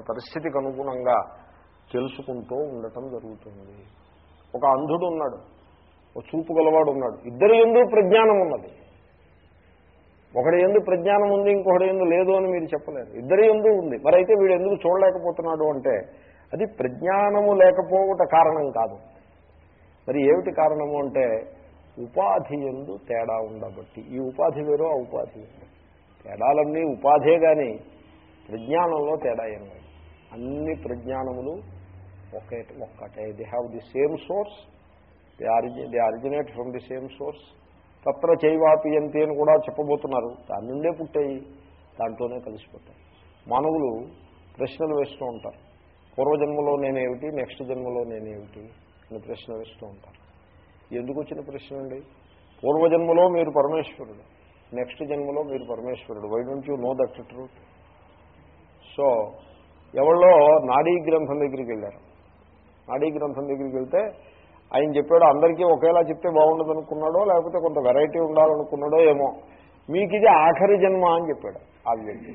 యొక్క పరిస్థితికి అనుగుణంగా తెలుసుకుంటూ ఉండటం జరుగుతుంది. ఒక అంధుడు ఉన్నాడు ఒక చూపు గలవాడు ఉన్నాడు. ఇద్దరి ఎందు ప్రజ్ఞానం ఉన్నది. ఒకడు ఎందు ప్రజ్ఞానం ఉంది ఇంకొకటి ఎందు లేదు అని మీరు చెప్పలేరు. ఇద్దరి ఎందు ఉంది. మరి అయితే వీడు ఎందుకు చూడలేకపోతున్నాడు అంటే అది ప్రజ్ఞానము లేకపోవట కారణం కాదు. మరి ఏమిటి కారణము అంటే ఉపాధి ఎందు తేడా ఉండబట్టి. ఈ ఉపాధి వేరు ఆ ఉపాధి వేరు. తేడాలన్నీ ఉపాధే కానీ ప్రజ్ఞానంలో తేడా ఏమి అన్ని ప్రజ్ఞానములు ఒకే ఒక్కటే. They have the same source they ఆరిజి they originate from the same source తత్ర చైవాపియంతి అని కూడా చెప్పబోతున్నారు. దాని నుండే పుట్టాయి. దాంట్లోనే కలిసిపోతాయి. మానవులు ప్రశ్నలు వేస్తూ ఉంటారు. పూర్వజన్మలో నేనేమిటి? నెక్స్ట్ జన్మలో నేనేమిటి? అని ప్రశ్న వేస్తూ ఉంటారు. ఎందుకు వచ్చిన ప్రశ్న అండి? పూర్వజన్మలో మీరు పరమేశ్వరుడు. నెక్స్ట్ జన్మలో మీరు పరమేశ్వరుడు. Why don't you know that truth so ఎవళ్ళో నాడీ గ్రంథం దగ్గరికి వెళ్ళారు. నాడీ గ్రంథం దగ్గరికి వెళ్తే ఆయన చెప్పాడు అందరికీ ఒకేలా చెప్తే బాగుండదు అనుకున్నాడో లేకపోతే కొంత వెరైటీ ఉండాలనుకున్నాడో ఏమో. మీకు ఇది ఆఖరి జన్మ అని చెప్పాడు ఆ వ్యక్తి.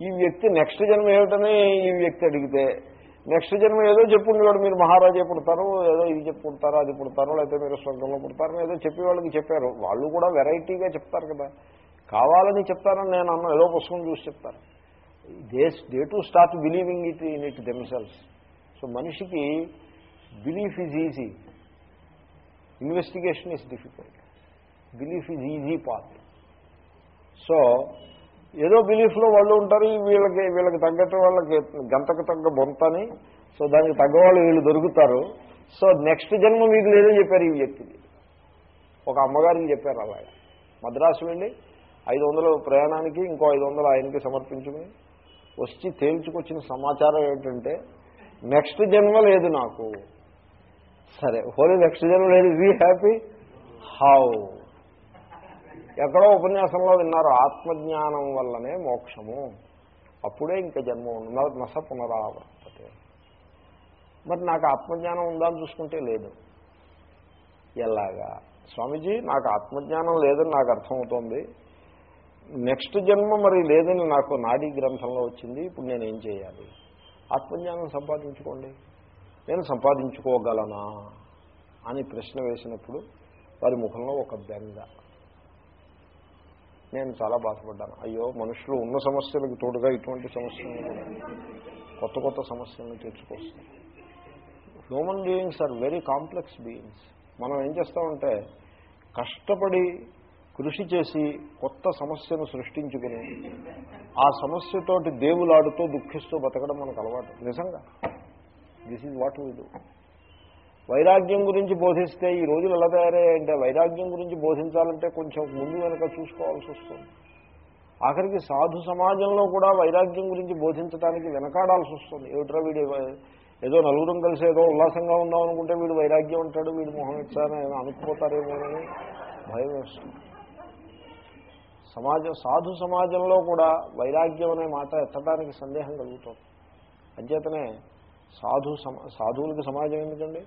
ఈ వ్యక్తి నెక్స్ట్ జన్మ ఏమిటని ఈ వ్యక్తి అడిగితే నెక్స్ట్ జన్మ ఏదో చెప్పుండేవాడు మీరు మహారాజే పుడతారు ఏదో ఇది చెప్పుకుంటారు అది పుడతారు లేకపోతే మీరు స్వర్గంలో పుడతారు ఏదో చెప్పి వాళ్ళకి చెప్పారు. వాళ్ళు కూడా వెరైటీగా చెప్తారు కదా. కావాలని చెప్తారని నేను అన్న ఏదో పుస్తకం చూసి చెప్తాను they day to start believing it in it themselves so మనిషికి belief is easy investigation is difficult belief is easy part so ఏదో బిలీఫ్లో వాళ్ళు ఉంటారు ఈ వీళ్ళకి వీళ్ళకి తగ్గట్టు వాళ్ళకి గంతకు తగ్గ బొంతని సో దానికి తగ్గవాళ్ళు వీళ్ళు దొరుకుతారు. సో నెక్స్ట్ జన్మ మీకు లేదని చెప్పారు ఈ వ్యక్తికి ఒక అమ్మగారికి చెప్పారు అలాగే మద్రాసు వెళ్ళి ఐదు వందలు ప్రయాణానికి ఇంకో ఐదు వందలు ఆయనకి సమర్పించుకుని. వచ్చి తేల్చుకొచ్చిన సమాచారం ఏంటంటే నెక్స్ట్ జన్మ లేదు నాకు. సరే హోలీ నెక్స్ట్ జన్మ లేదు. వి హ్యాపీ హౌ ఎక్కడో ఉపన్యాసంలో విన్నారు ఆత్మజ్ఞానం వల్లనే మోక్షము. అప్పుడే ఇంకా జన్మ ఉండదు నస పునరావర్తతే. మరి నాకు ఆత్మజ్ఞానం ఉందని చూసుకుంటే లేదు. ఎలాగా? స్వామీజీ నాకు ఆత్మజ్ఞానం లేదని నాకు అర్థమవుతోంది. నెక్స్ట్ జన్మ మరి లేదని నాకు నాడీ గ్రంథంలో వచ్చింది ఇప్పుడు నేను ఏం చేయాలి? ఆత్మజ్ఞానం సంపాదించుకోండి. నేను సంపాదించుకోగలనా? అని ప్రశ్న వేసినప్పుడు వారి ముఖంలో ఒక బెంగ. నేను చాలా బాధపడ్డాను. అయ్యో మనుషులు ఉన్న సమస్యలకు తోడుగా ఇటువంటి సమస్యలు కొత్త కొత్త సమస్యలను తెచ్చుకొస్తాయి human beings are very complex beings మనం ఏం చేస్తామంటే కష్టపడి కృషి చేసి కొత్త సమస్యను సృష్టించుకుని ఆ సమస్యతోటి దేవులాడుతూ దుఃఖిస్తూ బతకడం మనకు అలవాటు. నిజంగా. This is what we do వైరాగ్యం గురించి బోధిస్తే ఈ రోజులు ఎలా తయారయ్యాయంటే వైరాగ్యం గురించి బోధించాలంటే కొంచెం ముందు వెనక చూసుకోవాల్సి వస్తుంది. ఆఖరికి సాధు సమాజంలో కూడా వైరాగ్యం గురించి బోధించడానికి వెనకాడాల్సి వస్తుంది. ఏమిట్రా వీడు ఏదో నలుగురం కలిసి ఏదో ఉల్లాసంగా ఉన్నాం అనుకుంటే వీడు వైరాగ్యం ఉంటాడు వీడు మొహం ఇచ్చారని అనుకుపోతారేమోనని భయం వేస్తుంది. సమాజం సాధు సమాజంలో కూడా వైరాగ్యం అనే మాట ఎత్తడానికి సందేహం కలుగుతుంది. అంచేతనే సాధు సమా సాధువులకి సమాజం ఎందుకండి?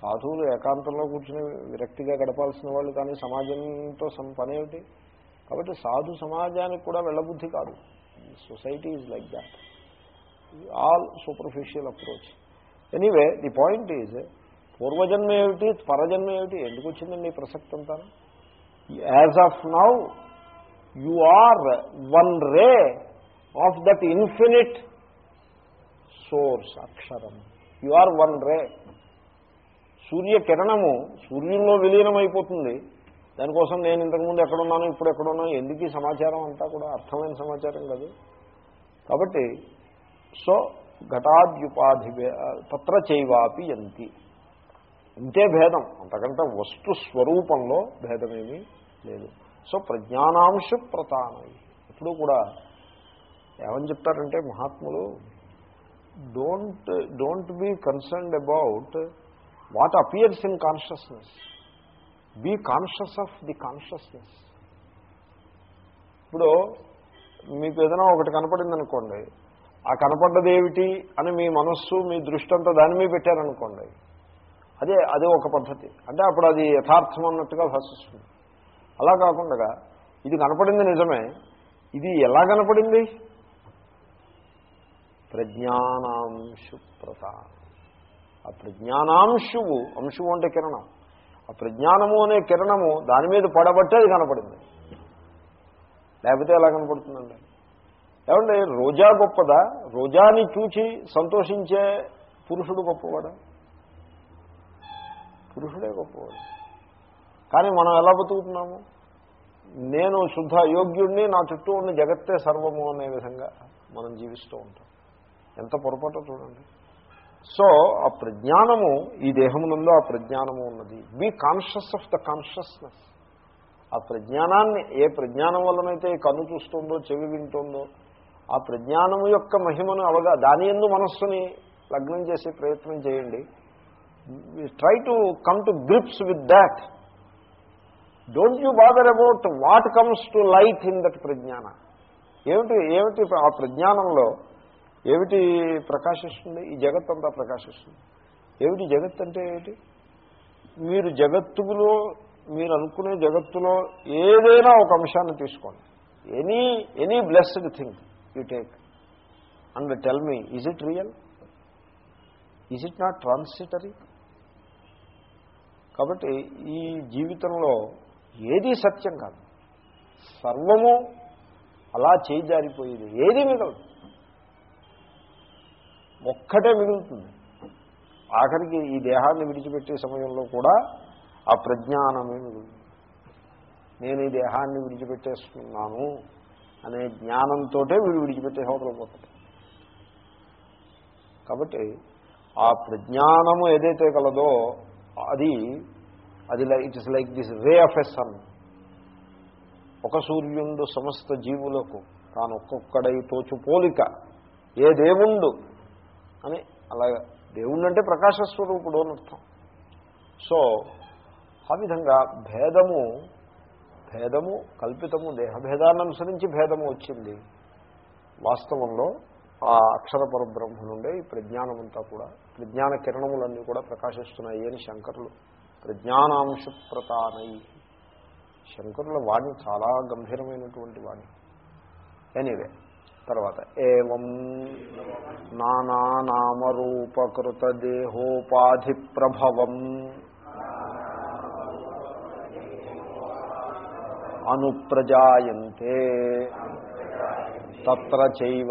సాధువులు ఏకాంతంలో కూర్చుని విరక్తిగా గడపాల్సిన వాళ్ళు కానీ సమాజంతో సం పని కాబట్టి సాధు సమాజానికి కూడా వెళ్ళబుద్ధి కాదు. Society is like that. All superficial approach. Anyway the point is పూర్వజన్మ ఏమిటి పరజన్మ ఏమిటి? ఎందుకు వచ్చిందండి ఈ ప్రసక్తి అంతా? As of now you are one ray of that infinite source అక్షరం. You are one ray. సూర్యకిరణము సూర్యుల్లో విలీనం అయిపోతుంది దానికోసం నేను ఇంతకుముందు ఎక్కడున్నాను ఇప్పుడు ఎక్కడున్నాను ఎందుకు ఈ సమాచారం అంతా కూడా అర్థమైన సమాచారం కాదు. కాబట్టి సో ఘటాద్యుపాధి తత్ర చైవాపి ఎంతి ఇంతే భేదం. అంతకంటే వస్తు స్వరూపంలో భేదమేమీ లేదు. సో ప్రజ్ఞానాంశ ప్రతానై. ఇప్పుడు కూడా ఏమని చెప్తారంటే మహాత్ములు don't don't be concerned about what appears in consciousness be conscious of the consciousness ఇప్పుడు మీకు ఏదైనా ఒకటి కనపడింది అనుకోండి ఆ కనపడ్డది ఏమిటి అని మీ మనస్సు మీ దృష్టి అంతా దాని మీద పెట్టారనుకోండి అదే అదే ఒక పద్ధతి. అంటే అప్పుడు అది యథార్థం అన్నట్టుగా భాషిస్తుంది. అలా కాకుండా ఇది కనపడింది నిజమే. ఇది ఎలా కనపడింది? ప్రజ్ఞానాంశు ప్రధానం ఆ ప్రజ్ఞానాంశువు అంశువు అంటే కిరణం. ఆ ప్రజ్ఞానము అనే కిరణము దాని మీద పడబట్టే అది కనపడింది. లేకపోతే ఎలా కనపడుతుందండి? ఏమంటే రోజా గొప్పదా? రోజాని చూచి సంతోషించే పురుషుడు గొప్పవాడా? పురుషుడే గొప్పవాడు. కానీ మనం ఎలా బతుకుతున్నాము? నేను శుద్ధ అయోగ్యుడిని నా చుట్టూ ఉన్న జగత్తే సర్వము అనే విధంగా మనం జీవిస్తూ ఉంటాం. ఎంత పొరపాటు చూడండి. సో ఆ ప్రజ్ఞానము ఈ దేహమునందు ఆ ప్రజ్ఞానము ఉన్నది. Be conscious of the consciousness ఆ ప్రజ్ఞానాన్ని ఏ ప్రజ్ఞానం వల్లనైతే కన్ను చూస్తుందో చెవి వింటుందో ఆ ప్రజ్ఞానము యొక్క మహిమను అవగా దాని ఎందు మనస్సుని లగ్నం చేసే ప్రయత్నం చేయండి. Try to come to grips with that don't you bother about what comes to light in that ప్రజ్ఞాన ఏమిటి ఏమిటి ఆ ప్రజ్ఞానంలో? ఏమిటి ప్రకాశిస్తుంది? ఈ జగత్ అంతా ప్రకాశిస్తుంది. ఏమిటి జగత్ అంటే ఏమిటి? మీరు జగత్తులో మీరు అనుకునే జగత్తులో ఏదైనా ఒక అంశాన్ని తీసుకోండి. Any any blessed thing you take and tell me is it real is it not transitory కాబట్టి ఈ జీవితంలో ఏదీ సత్యం కాదు. సర్వము అలా చేయి జారిపోయేది ఏది మిగలదు. ఒక్కటే మిగులుతుంది. ఆఖరికి ఈ దేహాన్ని విడిచిపెట్టే సమయంలో కూడా ఆ ప్రజ్ఞానమే మిగులుతుంది. నేను ఈ దేహాన్ని విడిచిపెట్టేస్తున్నాను అనే జ్ఞానంతో వీడు విడిచిపెట్టే హోదలపోతాడు కాబట్టి ఆ ప్రజ్ఞానము ఏదైతే కలదో అది అది it is like this ray of a sun ఒక సూర్యుండు సమస్త జీవులకు తాను ఒక్కొక్కడై తోచు పోలిక. ఏ దేవుండు? అని అలాగా. దేవుణ్ణి అంటే ప్రకాశ అని అర్థం. సో ఆ విధంగా భేదము భేదము కల్పితము దేహభేదాన్ని అనుసరించి భేదము వచ్చింది. వాస్తవంలో ఆ అక్షర పరబ్రహ్మ నుండే ఈ ప్రజ్ఞానమంతా కూడా ప్రజ్ఞాన కిరణములన్నీ కూడా ప్రకాశిస్తున్నాయి అని శంకరులు ప్రజ్ఞానాంశ ప్రతానై శంకరుల వాణి చాలా గంభీరమైనటువంటి వాణి. ఎనీవే తర్వాత ఏం నానానామరూపకృతదేహోపాధి ప్రభవం అనుప్రజాయంతే. తత్ర చైవ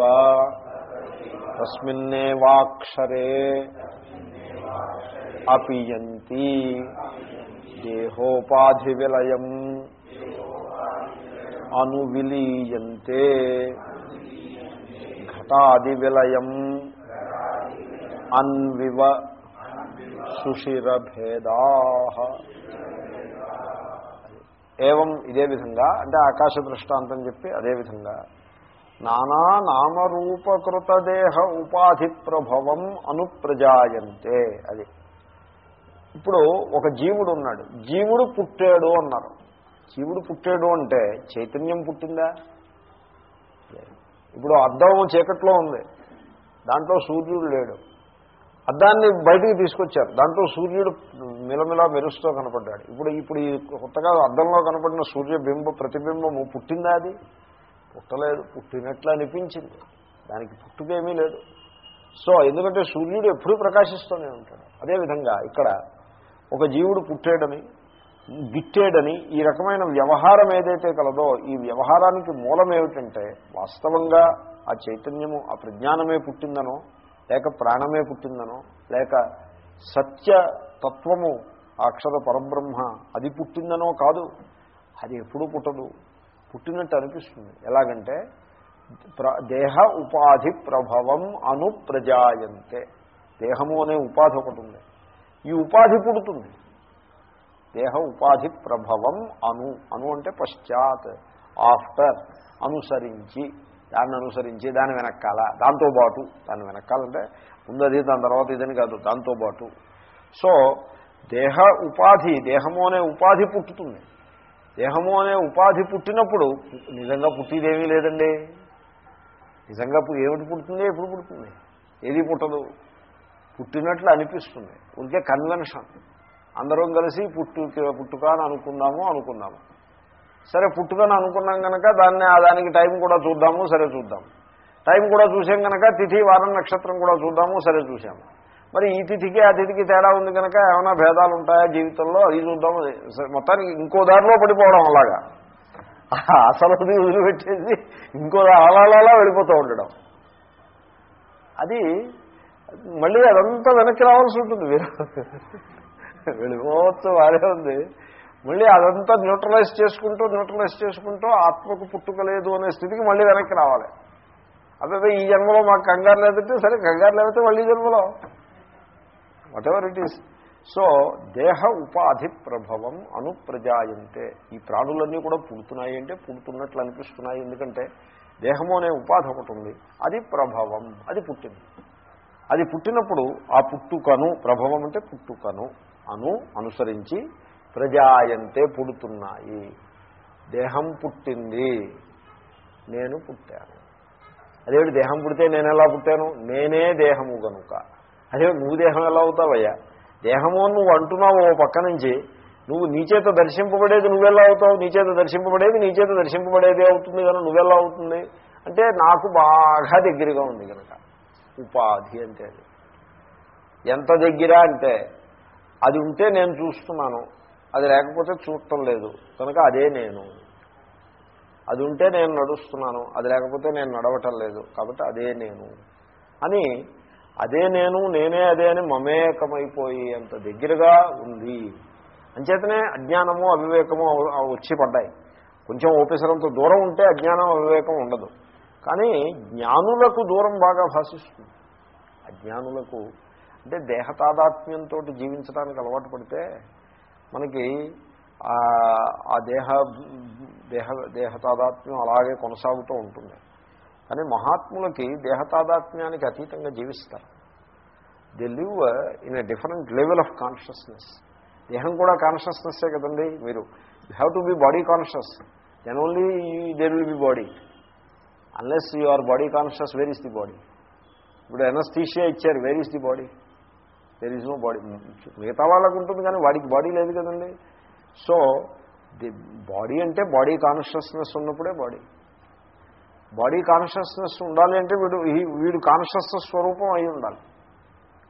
తస్మిన్నేవాక్షరే. అపియంతి దేహోపాధి విలయం అనువిలీయంతే ఘటాది విలయం అన్వివ సుషిరభేదా. ఏవం ఇదే విధంగా అంటే ఆకాశ దృష్టాంతం చెప్పి అదేవిధంగా నానా నామరూపకృతదేహ ఉపాధి ప్రభవం అనుప్రజాయంతే అది. ఇప్పుడు ఒక జీవుడు ఉన్నాడు. జీవుడు పుట్టాడు అన్నారు. జీవుడు పుట్టాడు అంటే చైతన్యం పుట్టిందా? ఇప్పుడు అద్దం చీకట్లో ఉంది. దాంట్లో సూర్యుడు లేడు. అద్దాన్ని బయటికి తీసుకొచ్చారు. దాంట్లో సూర్యుడు మిలమిలా మెరుస్తూ కనపడ్డాడు. ఇప్పుడు ఇప్పుడు ఈ కొత్తగా అద్దంలో కనపడిన సూర్యబింబ ప్రతిబింబము పుట్టిందా అది? పుట్టలేదు. పుట్టినట్లు అనిపించింది. దానికి పుట్టుకేమీ లేదు. సో ఎందుకంటే సూర్యుడు ఎప్పుడూ ప్రకాశిస్తూనే ఉంటాడు. అదేవిధంగా ఇక్కడ ఒక జీవుడు పుట్టాడని గిట్టేడని ఈ రకమైన వ్యవహారం ఏదైతే కలదో ఈ వ్యవహారానికి మూలం ఏమిటంటే వాస్తవంగా ఆ చైతన్యము ఆ ప్రజ్ఞానమే పుట్టిందనో లేక ప్రాణమే పుట్టిందనో లేక సత్య తత్వము ఆ అక్షర పరబ్రహ్మ అది పుట్టిందనో కాదు అది ఎప్పుడూ పుట్టదు. పుట్టినట్టు అనిపిస్తుంది. ఎలాగంటే దేహ ఉపాధి ప్రభవం అను ప్రజాయంతే దేహము అనే ఉపాధి ఒకటి ఉంది. ఈ ఉపాధి పుడుతుంది. దేహ ఉపాధి ప్రభవం అను అను అంటే పశ్చాత్ ఆఫ్టర్ అనుసరించి దాన్ని అనుసరించి దాని వెనకాల దాంతోపాటు దాన్ని వెనకాలంటే ఉందది దాని తర్వాత ఇదని కాదు దాంతోపాటు సో దేహ ఉపాధి దేహము అనే ఉపాధి పుట్టుతుంది. దేహము అనే ఉపాధి పుట్టినప్పుడు నిజంగా పుట్టిదేమీ లేదండి. నిజంగా ఏమిటి పుడుతుంది? ఎప్పుడు పుడుతుంది? ఏది పుట్టదు? పుట్టినట్లు అనిపిస్తుంది. ఉంటే కన్వెన్షన్. అందరం కలిసి పుట్టు పుట్టుక అని అనుకుందాము అనుకుందాము. సరే పుట్టుకని అనుకున్నాం కనుక దాన్ని దానికి టైం కూడా చూద్దాము సరే చూద్దాం. టైం కూడా చూసాం కనుక తిథి వారం నక్షత్రం కూడా చూద్దాము సరే చూసాము. మరి ఈ తిథికి ఆ తిథికి తేడా ఉంది కనుక ఏమైనా భేదాలు ఉంటాయా జీవితంలో? అది చూద్దాము. సరే, మొత్తానికి ఇంకో దారిలో పడిపోవడం అలాగా. అసలు వదిలిపెట్టేసి ఇంకో అలా అలా వెళ్ళిపోతూ ఉండడం. అది మళ్ళీ అదంతా వెనక్కి రావాల్సి ఉంటుంది. వెళ్ళిపోవచ్చు వాడే ఉంది. మళ్ళీ అదంతా న్యూట్రలైజ్ చేసుకుంటూ న్యూట్రలైజ్ చేసుకుంటూ ఆత్మకు పుట్టుక లేదు అనే స్థితికి మళ్ళీ వెనక్కి రావాలి. అదే ఈ జన్మలో మాకు కంగారు లేదంటే సరే కంగారు లేకపోతే మళ్ళీ జన్మలో. Whatever it is so దేహ ఉపాధి ప్రభవం అనుప్రజాయంతే. ఈ ప్రాణులన్నీ కూడా పుడుతున్నాయి అంటే పుడుతున్నట్లు అనిపిస్తున్నాయి. ఎందుకంటే దేహము అనే ఉపాధి ఒకటి ఉంది. అది ప్రభవం. అది పుట్టింది. అది పుట్టినప్పుడు ఆ పుట్టుకను ప్రభవం అంటే పుట్టుకను అను అనుసరించి ప్రజాయంతే పుడుతున్నాయి. దేహం పుట్టింది. నేను పుట్టాను. అదేమిటి దేహం పుడితే నేను ఎలా పుట్టాను? నేనే దేహము గనుక. అదే నువ్వు దేహం ఎలా అవుతావయ్యా? దేహము నువ్వు అంటున్నావు ఓ పక్క నుంచి నువ్వు నీచేత దర్శింపబడేది నువ్వెలా అవుతావు? నీచేత దర్శింపబడేది నీచేత దర్శింపబడేది అవుతుంది కనుక నువ్వెలా అవుతుంది? అంటే నాకు బాగా దగ్గరగా ఉంది కనుక ఉపాధి అంటే అది ఎంత దగ్గర అంటే అది ఉంటే నేను చూస్తున్నాను అది లేకపోతే చూడటం లేదు కనుక అదే నేను. అది ఉంటే నేను నడుస్తున్నాను అది లేకపోతే నేను నడవటం లేదు కాబట్టి అదే నేను. అని అదే నేను నేనే అదే అని మమేకమైపోయి అంత దగ్గరగా ఉంది. అంచేతనే అజ్ఞానము అవివేకము వచ్చి పడ్డాయి. కొంచెం ఓపెసరంత దూరం ఉంటే అజ్ఞానం అవివేకం ఉండదు. కానీ జ్ఞానులకు దూరం బాగా భాషిస్తుంది. అజ్ఞానులకు అంటే దేహతాదాత్మ్యంతో జీవించడానికి అలవాటు పడితే మనకి ఆ దేహ దేహ దేహతాదాత్మ్యం అలాగే కొనసాగుతూ ఉంటుంది. కానీ మహాత్ములకి దేహతాదాత్మ్యానికి అతీతంగా జీవిస్తారు. They live in a different level of consciousness దేహం కూడా కాన్షియస్నెస్సే కదండి మీరు. You have to be body conscious then only there will be body unless you are body conscious where is the body ఇప్పుడు ఎనస్థీషియా ఇచ్చారు where is the body where is no body మిగతా వాళ్ళకు ఉంటుంది కానీ వాడికి బాడీ లేదు కదండి. So the body అంటే బాడీ కాన్షియస్నెస్ ఉన్నప్పుడే బాడీ బాడీ కాన్షియస్నెస్ ఉండాలి అంటే వీడు వీడు కాన్షియస్నెస్ స్వరూపం అయి ఉండాలి.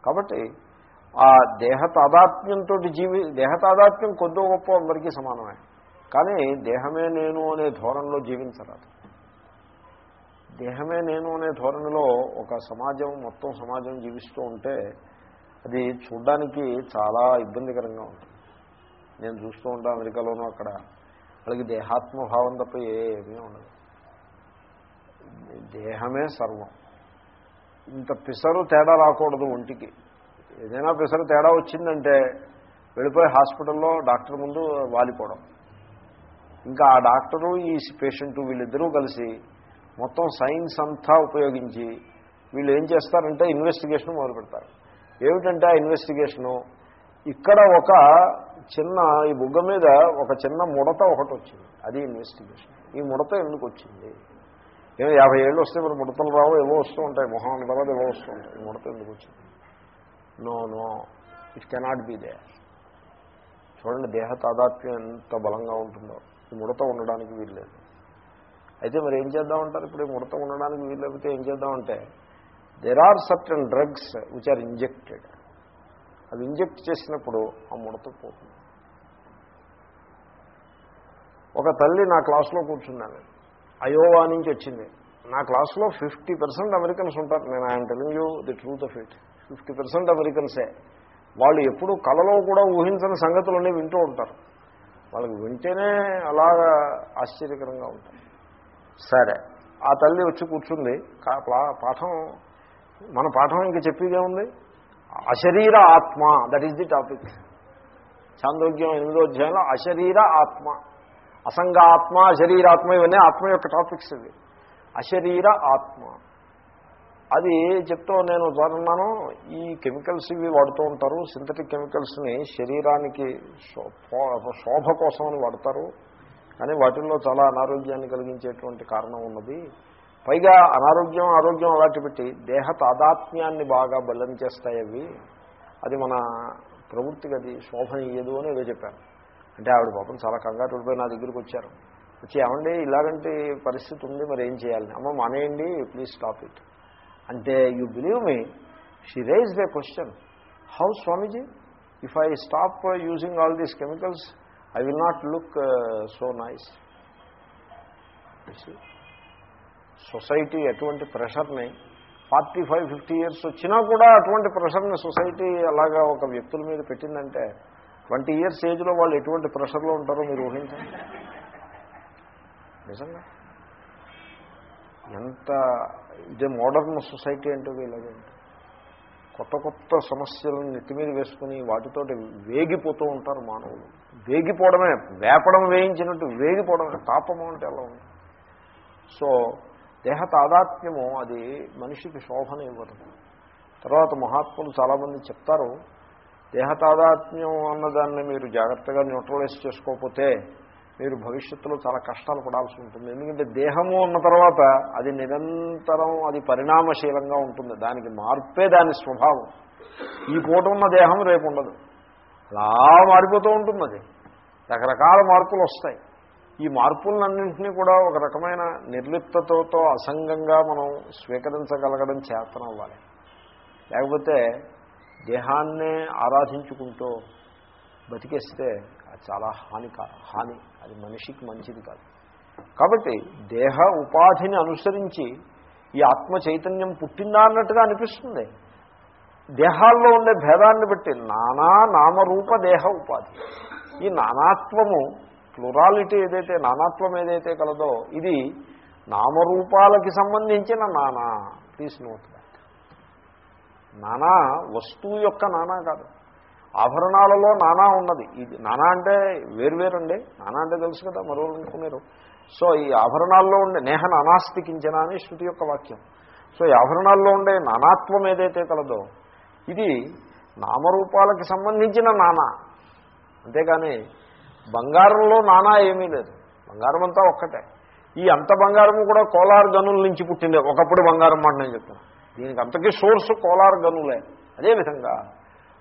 కాబట్టి ఆ దేహ తాదాత్మ్యంతో జీవి దేహ తాదాత్మ్యం కొద్దో గొప్ప అందరికీ సమానమే. కానీ దేహమే నేను అనే ధోరణిలో జీవించరాదు. దేహమే నేను అనే ధోరణిలో ఒక సమాజం మొత్తం సమాజం జీవిస్తూ ఉంటే అది చూడ్డానికి చాలా ఇబ్బందికరంగా ఉంటుంది. నేను చూస్తూ ఉంటాను అమెరికాలోనూ అక్కడ. వాళ్ళకి దేహాత్మభావం తప్ప ఏమీ ఉండదు. దేహమే సర్వం. ఇంత పిసరు తేడా రాకూడదు ఒంటికి. ఏదైనా పిసరు తేడా వచ్చిందంటే వెళ్ళిపోయి హాస్పిటల్లో డాక్టర్ ముందు వాలిపోవడం. ఇంకా ఆ డాక్టరు ఈ పేషెంట్ వీళ్ళిద్దరూ కలిసి మొత్తం సైన్స్ అంతా ఉపయోగించి వీళ్ళు ఏం చేస్తారంటే ఇన్వెస్టిగేషన్ మొదలు పెడతారు ఏమిటంటే ఆ ఇన్వెస్టిగేషను? ఇక్కడ ఒక చిన్న ఈ బుగ్గ మీద ఒక చిన్న ముడత ఒకటి వచ్చింది. అది ఇన్వెస్టిగేషన్. ఈ ముడత ఎందుకు వచ్చింది? ఏమో యాభై ఏళ్ళు వస్తే మరి ముడతలు రావు ఏవో వస్తూ ఉంటాయి. మొహం తర్వాత ఏవో వస్తూ ఉంటాయి. ఈ ముడత ఎందుకు వచ్చింది? No no. It cannot be they చూడండి దేహ తాదాత్మ్యం ఎంత బలంగా ఉంటుందో. ఈ ముడత ఉండడానికి వీల్లేదు. అయితే మరి ఏం చేద్దామంటారు ఇప్పుడు ముడత ఉండడానికి వీలు ఏం చేద్దామంటే there are certain drugs which are injected అవి ఇంజెక్ట్ చేసినప్పుడు ఆ ముడత పోతుంది. ఒక తల్లి నా క్లాస్లో కూర్చున్నాను. అయోవా నుంచి వచ్చింది. నా క్లాస్లో ఫిఫ్టీ పర్సెంట్ అమెరికన్స్ ఉంటారు. నేను ఆయన telling you the truth of it. Fifty percent అమెరికన్సే వాళ్ళు ఎప్పుడు కలలో కూడా ఊహించని సంగతులన్నీ వింటూ ఉంటారు. వాళ్ళకి వింటేనే అలాగా ఆశ్చర్యకరంగా ఉంటారు. సరే. ఆ తల్లి వచ్చి కూర్చుంది. పాఠం మన పాఠం చెప్పిదే ఉంది అశరీర ఆత్మ. దట్ ఈస్ ది టాపిక్ చాంద్రోగ్యం ఎనిమిదో అధ్యాయంలో అశరీర ఆత్మ. అసంగ ఆత్మ అశరీరాత్మ ఇవన్నీ ఆత్మ యొక్క టాపిక్స్ ఇవి. అశరీర ఆత్మ. అది చెప్తూ నేను చూడన్నాను ఈ కెమికల్స్ ఇవి వాడుతూ ఉంటారు. సింథటిక్ కెమికల్స్ని శరీరానికి శోభ కోసం అని వాడతారు. కానీ వాటిల్లో చాలా అనారోగ్యాన్ని కలిగించేటువంటి కారణం ఉన్నది. పైగా అనారోగ్యం ఆరోగ్యం అలాంటి పెట్టి దేహ తాదాత్మ్యాన్ని బాగా బలం చేస్తాయి అవి. అది మన ప్రవృత్తికి అది శోభనీయదు అని ఏదో చెప్పాను అంటే ఆవిడ పాపం చాలా కంగారు పడిపోయి నా దగ్గరికి వచ్చారు. వచ్చి ఏమండి ఇలాగంటి పరిస్థితి ఉంది మరి ఏం చేయాలి? అమ్మ మానేయండి ప్లీజ్ స్టాప్ ఇట్ అంటే you believe me she raise the question how Swamiji? If I stop using all these chemicals I will not look so nice society ఎటువంటి ప్రెషర్ని ఫార్టీ ఫైవ్ ఫిఫ్టీ ఇయర్స్ వచ్చినా కూడా అటువంటి ప్రెషర్ని సొసైటీ అలాగా ఒక వ్యక్తుల మీద పెట్టిందంటే ట్వంటీ ఇయర్స్ ఏజ్లో వాళ్ళు ఎటువంటి ప్రెషర్లో ఉంటారో మీరు ఊహించండి. నిజంగా? ఎంత ఇదే మోడర్న్ సొసైటీ అంటే వీళ్ళది. కొత్త కొత్త సమస్యలను నెత్తి మీద వేసుకుని వాటితోటి వేగిపోతూ ఉంటారు మానవులు. వేగిపోవడమే వేపడం వేయించినట్టు వేగిపోవడమే తాపము అంటే ఎలా ఉంది. సో దేహ తాదాత్మ్యము అది మనిషికి శోభన ఇవ్వదు. తర్వాత మహాత్ములు చాలామంది చెప్తారు దేహ తాదాత్మ్యం అన్నదాన్ని మీరు జాగ్రత్తగా న్యూట్రలైజ్ చేసుకోకపోతే మీరు భవిష్యత్తులో చాలా కష్టాలు పడాల్సి ఉంటుంది. ఎందుకంటే దేహము ఉన్న తర్వాత అది నిరంతరం అది పరిణామశీలంగా ఉంటుంది. దానికి మార్పే దాని స్వభావం. ఈ పూట ఉన్న దేహం రేపు ఉండదు. అలా మారిపోతూ ఉంటుంది అది. రకరకాల మార్పులు వస్తాయి. ఈ మార్పులన్నింటినీ కూడా ఒక రకమైన నిర్లిప్తతో అసంగంగా మనం స్వీకరించగలగడం చేతనం అవ్వాలి లేకపోతే దేహాన్నే ఆరాధించుకుంటూ బతికేస్తే చాలా హానిక హాని. అది మనిషికి మంచిది కాదు. కాబట్టి దేహ ఉపాధిని అనుసరించి ఈ ఆత్మ చైతన్యం పుట్టిందా అన్నట్టుగా అనిపిస్తుంది. దేహాల్లో ఉండే భేదాన్ని బట్టి నానా నామరూప దేహ ఉపాధి. ఈ నానాత్వము ప్లురాలిటీ ఏదైతే నానాత్వం ఏదైతే కలదో ఇది నామరూపాలకి సంబంధించిన నానా. ప్లీజ్ నోట్ దాట్ నానా వస్తువు యొక్క నానా కాదు. ఆభరణాలలో నానా ఉన్నది. ఇది నానా అంటే వేరువేరండి నానా అంటే తెలుసు కదా మరో అనుకున్నారు. సో ఈ ఆభరణాల్లో ఉండే నేహ నానాస్తికించిన అని శృతి యొక్క వాక్యం. సో ఈ ఆభరణాల్లో ఉండే నానాత్వం ఏదైతే కలదో ఇది నామరూపాలకి సంబంధించిన నానా. అంతేగాని బంగారంలో నానా ఏమీ లేదు. బంగారం అంతా ఒక్కటే. ఈ అంత బంగారము కూడా కోలార్ గనుల నుంచి పుట్టిందే. ఒకప్పుడు బంగారం మాట నేను చెప్తాను దీనికి అంతకీ సోర్సు కోలార్ గనులే. అదేవిధంగా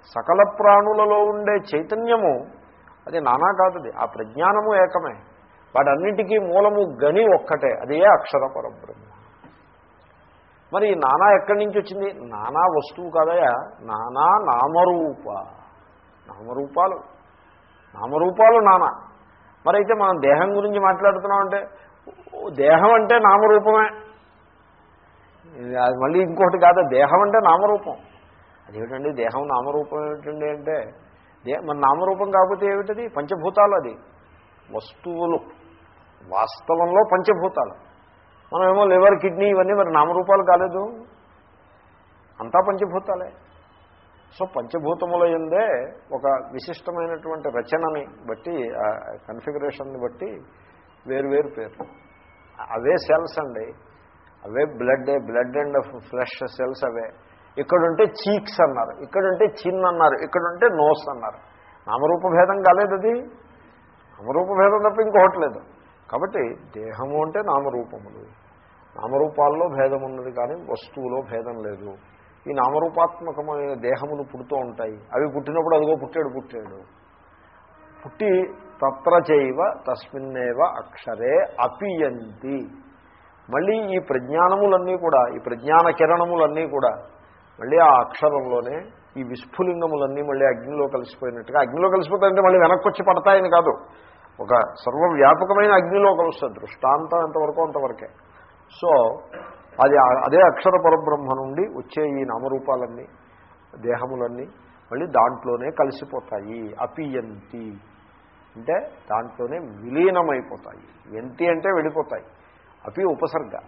సకల ప్రాణులలో ఉండే చైతన్యము అది నానా కాదుది ఆ ప్రజ్ఞానము ఏకమే. వాటన్నిటికీ మూలము గని ఒక్కటే అదే అక్షర పరబ్రహ్మ. మరి నానా ఎక్కడి నుంచి వచ్చింది? నానా వస్తువు కాదయా నానా నామరూప. నామరూపాలు. నామరూపాలు నానా. మరైతే మనం దేహం గురించి మాట్లాడుతున్నామంటే దేహం అంటే నామరూపమే. అది మళ్ళీ ఇంకోటి కాదు దేహం అంటే నామరూపం. అదేమిటండి? దేహం నామరూపం ఏమిటండి అంటే? దే మన నామరూపం కాకపోతే ఏమిటది? పంచభూతాలు అది. వస్తువులు. వాస్తవంలో పంచభూతాలు. మనమేమో లివర్ కిడ్నీ ఇవన్నీ మరి నామరూపాలు కాలేదు. అంతా పంచభూతాలే. సో పంచభూతముల ఎందే ఒక విశిష్టమైనటువంటి రచనని బట్టి కన్ఫిగరేషన్ని బట్టి వేరు వేరు పేర్లు. అవే సెల్స్ అండి. అవే blood blood and flesh cells అవే. ఇక్కడుంటే చీక్స్ అన్నారు ఇక్కడుంటే చిన్ అన్నారు ఇక్కడుంటే నోస్ అన్నారు. నామరూప భేదం కాలేదు అది. నామరూప భేదం తప్ప ఇంకొకటి లేదు. కాబట్టి దేహము అంటే నామరూపములు. నామరూపాల్లో భేదం ఉన్నది కానీ వస్తువులో భేదం లేదు. ఈ నామరూపాత్మకమైన దేహములు పుడుతూ ఉంటాయి. అవి పుట్టినప్పుడు అదిగో పుట్టాడు పుట్టాడు. పుట్టి తత్ర చేయవ తస్మిన్నేవ అక్షరే అపియంతి. మళ్ళీ ఈ ప్రజ్ఞానములన్నీ కూడా ఈ ప్రజ్ఞాన కిరణములన్నీ కూడా మళ్ళీ ఆ అక్షరంలోనే ఈ విస్ఫులింగములన్నీ మళ్ళీ అగ్నిలో కలిసిపోయినట్టుగా అగ్నిలో కలిసిపోతాయంటే మళ్ళీ వెనక్కి వచ్చి పడతాయని కాదు. ఒక సర్వవ్యాపకమైన అగ్నిలో కలుస్తుంది దృష్టాంతం ఎంతవరకు అంతవరకే. సో అది అదే అక్షర పరబ్రహ్మ నుండి వచ్చే ఈ నామరూపాలన్నీ దేహములన్నీ మళ్ళీ దాంట్లోనే కలిసిపోతాయి అపియంతి. అంటే దాంట్లోనే విలీనమైపోతాయి. ఎంతి అంటే వెళ్ళిపోతాయి. అపి ఉపసర్గ.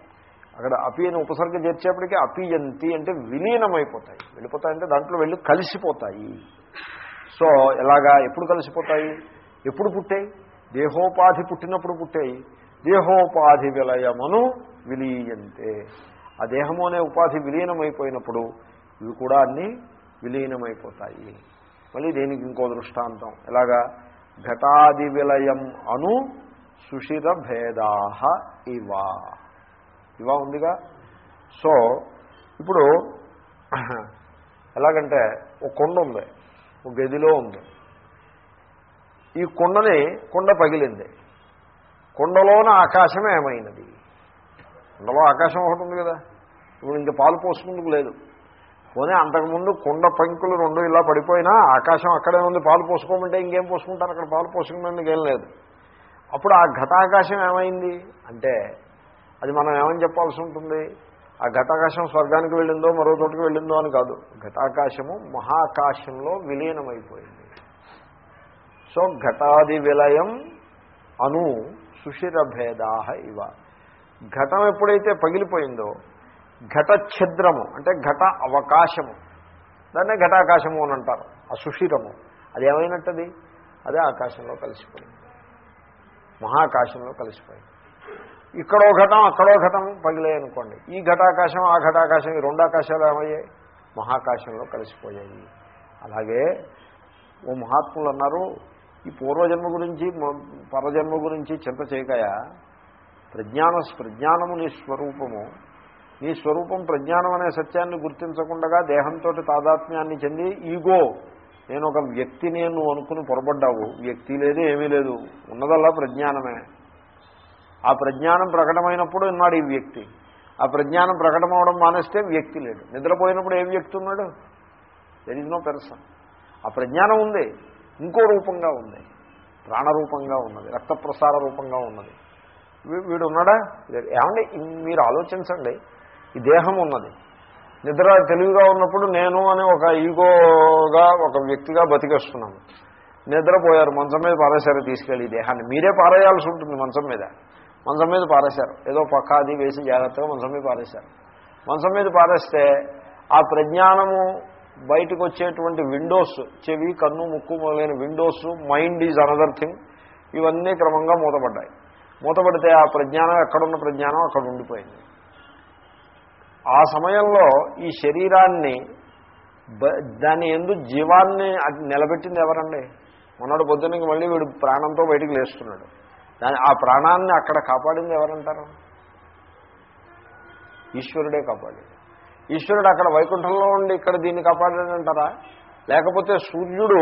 అక్కడ అపి అని ఉపసర్గ చేర్చేప్పటికీ అపియంతి అంటే విలీనమైపోతాయి. వెళ్ళిపోతాయంటే దాంట్లో వెళ్ళి కలిసిపోతాయి. సో ఎలాగా ఎప్పుడు కలిసిపోతాయి? ఎప్పుడు పుట్టాయి? దేహోపాధి పుట్టినప్పుడు పుట్టాయి. దేహోపాధి విలయమను విలీయంతే. ఆ దేహము అనే ఉపాధి విలీనమైపోయినప్పుడు ఇవి కూడా అన్నీ విలీనమైపోతాయి. మళ్ళీ దీనికి ఇంకో దృష్టాంతం. ఎలాగా? ఘటాది విలయం అను సుషిర భేదాహ ఇవా. ఇవా ఉందిగా? సో ఇప్పుడు ఎలాగంటే ఒక కొండ ఉంది ఒక గదిలో ఉంది. ఈ కొండని కొండ పగిలింది. కొండలోన ఆకాశమే ఏమైనది? కొండలో ఆకాశం ఒకటి ఉంది కదా? ఇప్పుడు ఇంక పాలు పోసుకుందుకు లేదు. పోనీ అంతకుముందు కుండ పంకులు రెండు ఇలా పడిపోయినా ఆకాశం అక్కడే ఉంది పాలు పోసుకోమంటే ఇంకేం పోసుకుంటారు? అక్కడ పాలు పోసుకున్నందుకు ఏం లేదు. అప్పుడు ఆ ఘటాకాశం ఏమైంది? అంటే అది మనం ఏమని చెప్పాల్సి ఉంటుంది? ఆ ఘటాకాశం స్వర్గానికి వెళ్ళిందో మరో చోటుకు వెళ్ళిందో అని కాదు. ఘటాకాశము మహాకాశంలో విలీనమైపోయింది. సో ఘటాది విలయం అను సుషిర భేదా ఇవ. ఘటం ఎప్పుడైతే పగిలిపోయిందో ఘట ఛిద్రము అంటే ఘట అవకాశము దాన్నే ఘటాకాశము అని అంటారు. ఆ సుషిరము అది ఏమైనట్టది? అదే ఆకాశంలో కలిసిపోయింది. మహాకాశంలో కలిసిపోయింది. ఇక్కడో ఘటం అక్కడో ఘటం పగిలాయి అనుకోండి ఈ ఘటాకాశం ఆ ఘటాకాశం ఈ రెండు ఆకాశాలు ఏమయ్యాయి? మహాకాశంలో కలిసిపోయాయి. అలాగే ఓ మహాత్ములు అన్నారు ఈ పూర్వజన్మ గురించి మ- పరజన్మ గురించి చింత చేయకయా? ప్రజ్ఞాన ప్రజ్ఞానము నీ స్వరూపము. నీ స్వరూపం ప్రజ్ఞానం అనే సత్యాన్ని గుర్తించకుండా దేహంతో తాదాత్మ్యాన్ని చెంది ఈగో నేను ఒక వ్యక్తిని నువ్వు అనుకుని పొరపడ్డావు వ్యక్తి లేదు ఏమీ లేదు. ఉన్నదల్లా ప్రజ్ఞానమే. ఆ ప్రజ్ఞానం ప్రకటమైనప్పుడు ఉన్నాడు ఈ వ్యక్తి. ఆ ప్రజ్ఞానం ప్రకటమవడం మానేస్తే వ్యక్తి లేడు. నిద్రపోయినప్పుడు ఏ వ్యక్తి ఉన్నాడు? దెర్ ఇస్ నో పెర్సన్ ఆ ప్రజ్ఞానం ఉంది. ఇంకో రూపంగా ఉంది. ప్రాణరూపంగా ఉన్నది. రక్త ప్రసార రూపంగా ఉన్నది. వీడు ఉన్నాడా ఏమండి మీరు ఆలోచించండి. ఈ దేహం ఉన్నది. నిద్ర తెలివిగా ఉన్నప్పుడు నేను అని ఒక ఈగోగా ఒక వ్యక్తిగా బతికేస్తున్నాను. నిద్రపోయారు. మంచం మీద పారేశారు తీసుకెళ్ళి ఈ దేహాన్ని. మీరే పారేయాల్సి ఉంటుంది మంచం మీద. మంచం మీద పారేశారు. ఏదో పక్క అది వేసి జాగ్రత్తగా మంచం మీద పారేశారు. మంచం మీద పారేస్తే ఆ ప్రజ్ఞానము బయటకు వచ్చేటువంటి విండోస్ చెవి కన్ను ముక్కు మొదలైన windows mind is another thing ఇవన్నీ క్రమంగా మూతపడ్డాయి. మూతపడితే ఆ ప్రజ్ఞానం ఎక్కడున్న ప్రజ్ఞానం అక్కడ ఉండిపోయింది. ఆ సమయంలో ఈ శరీరాన్ని బ- దాని ఎందు జీవాన్ని అది నిలబెట్టింది ఎవరండి? మొన్నటి పొద్దున్నకి మళ్ళీ వీడు ప్రాణంతో బయటికి లేస్తున్నాడు. దాని ఆ ప్రాణాన్ని అక్కడ కాపాడింది ఎవరంటారు? ఈశ్వరుడే కాపాడాడు. ఈశ్వరుడు అక్కడ వైకుంఠంలో ఉండి ఇక్కడ దీన్ని కాపాడాడంటారా? లేకపోతే సూర్యుడు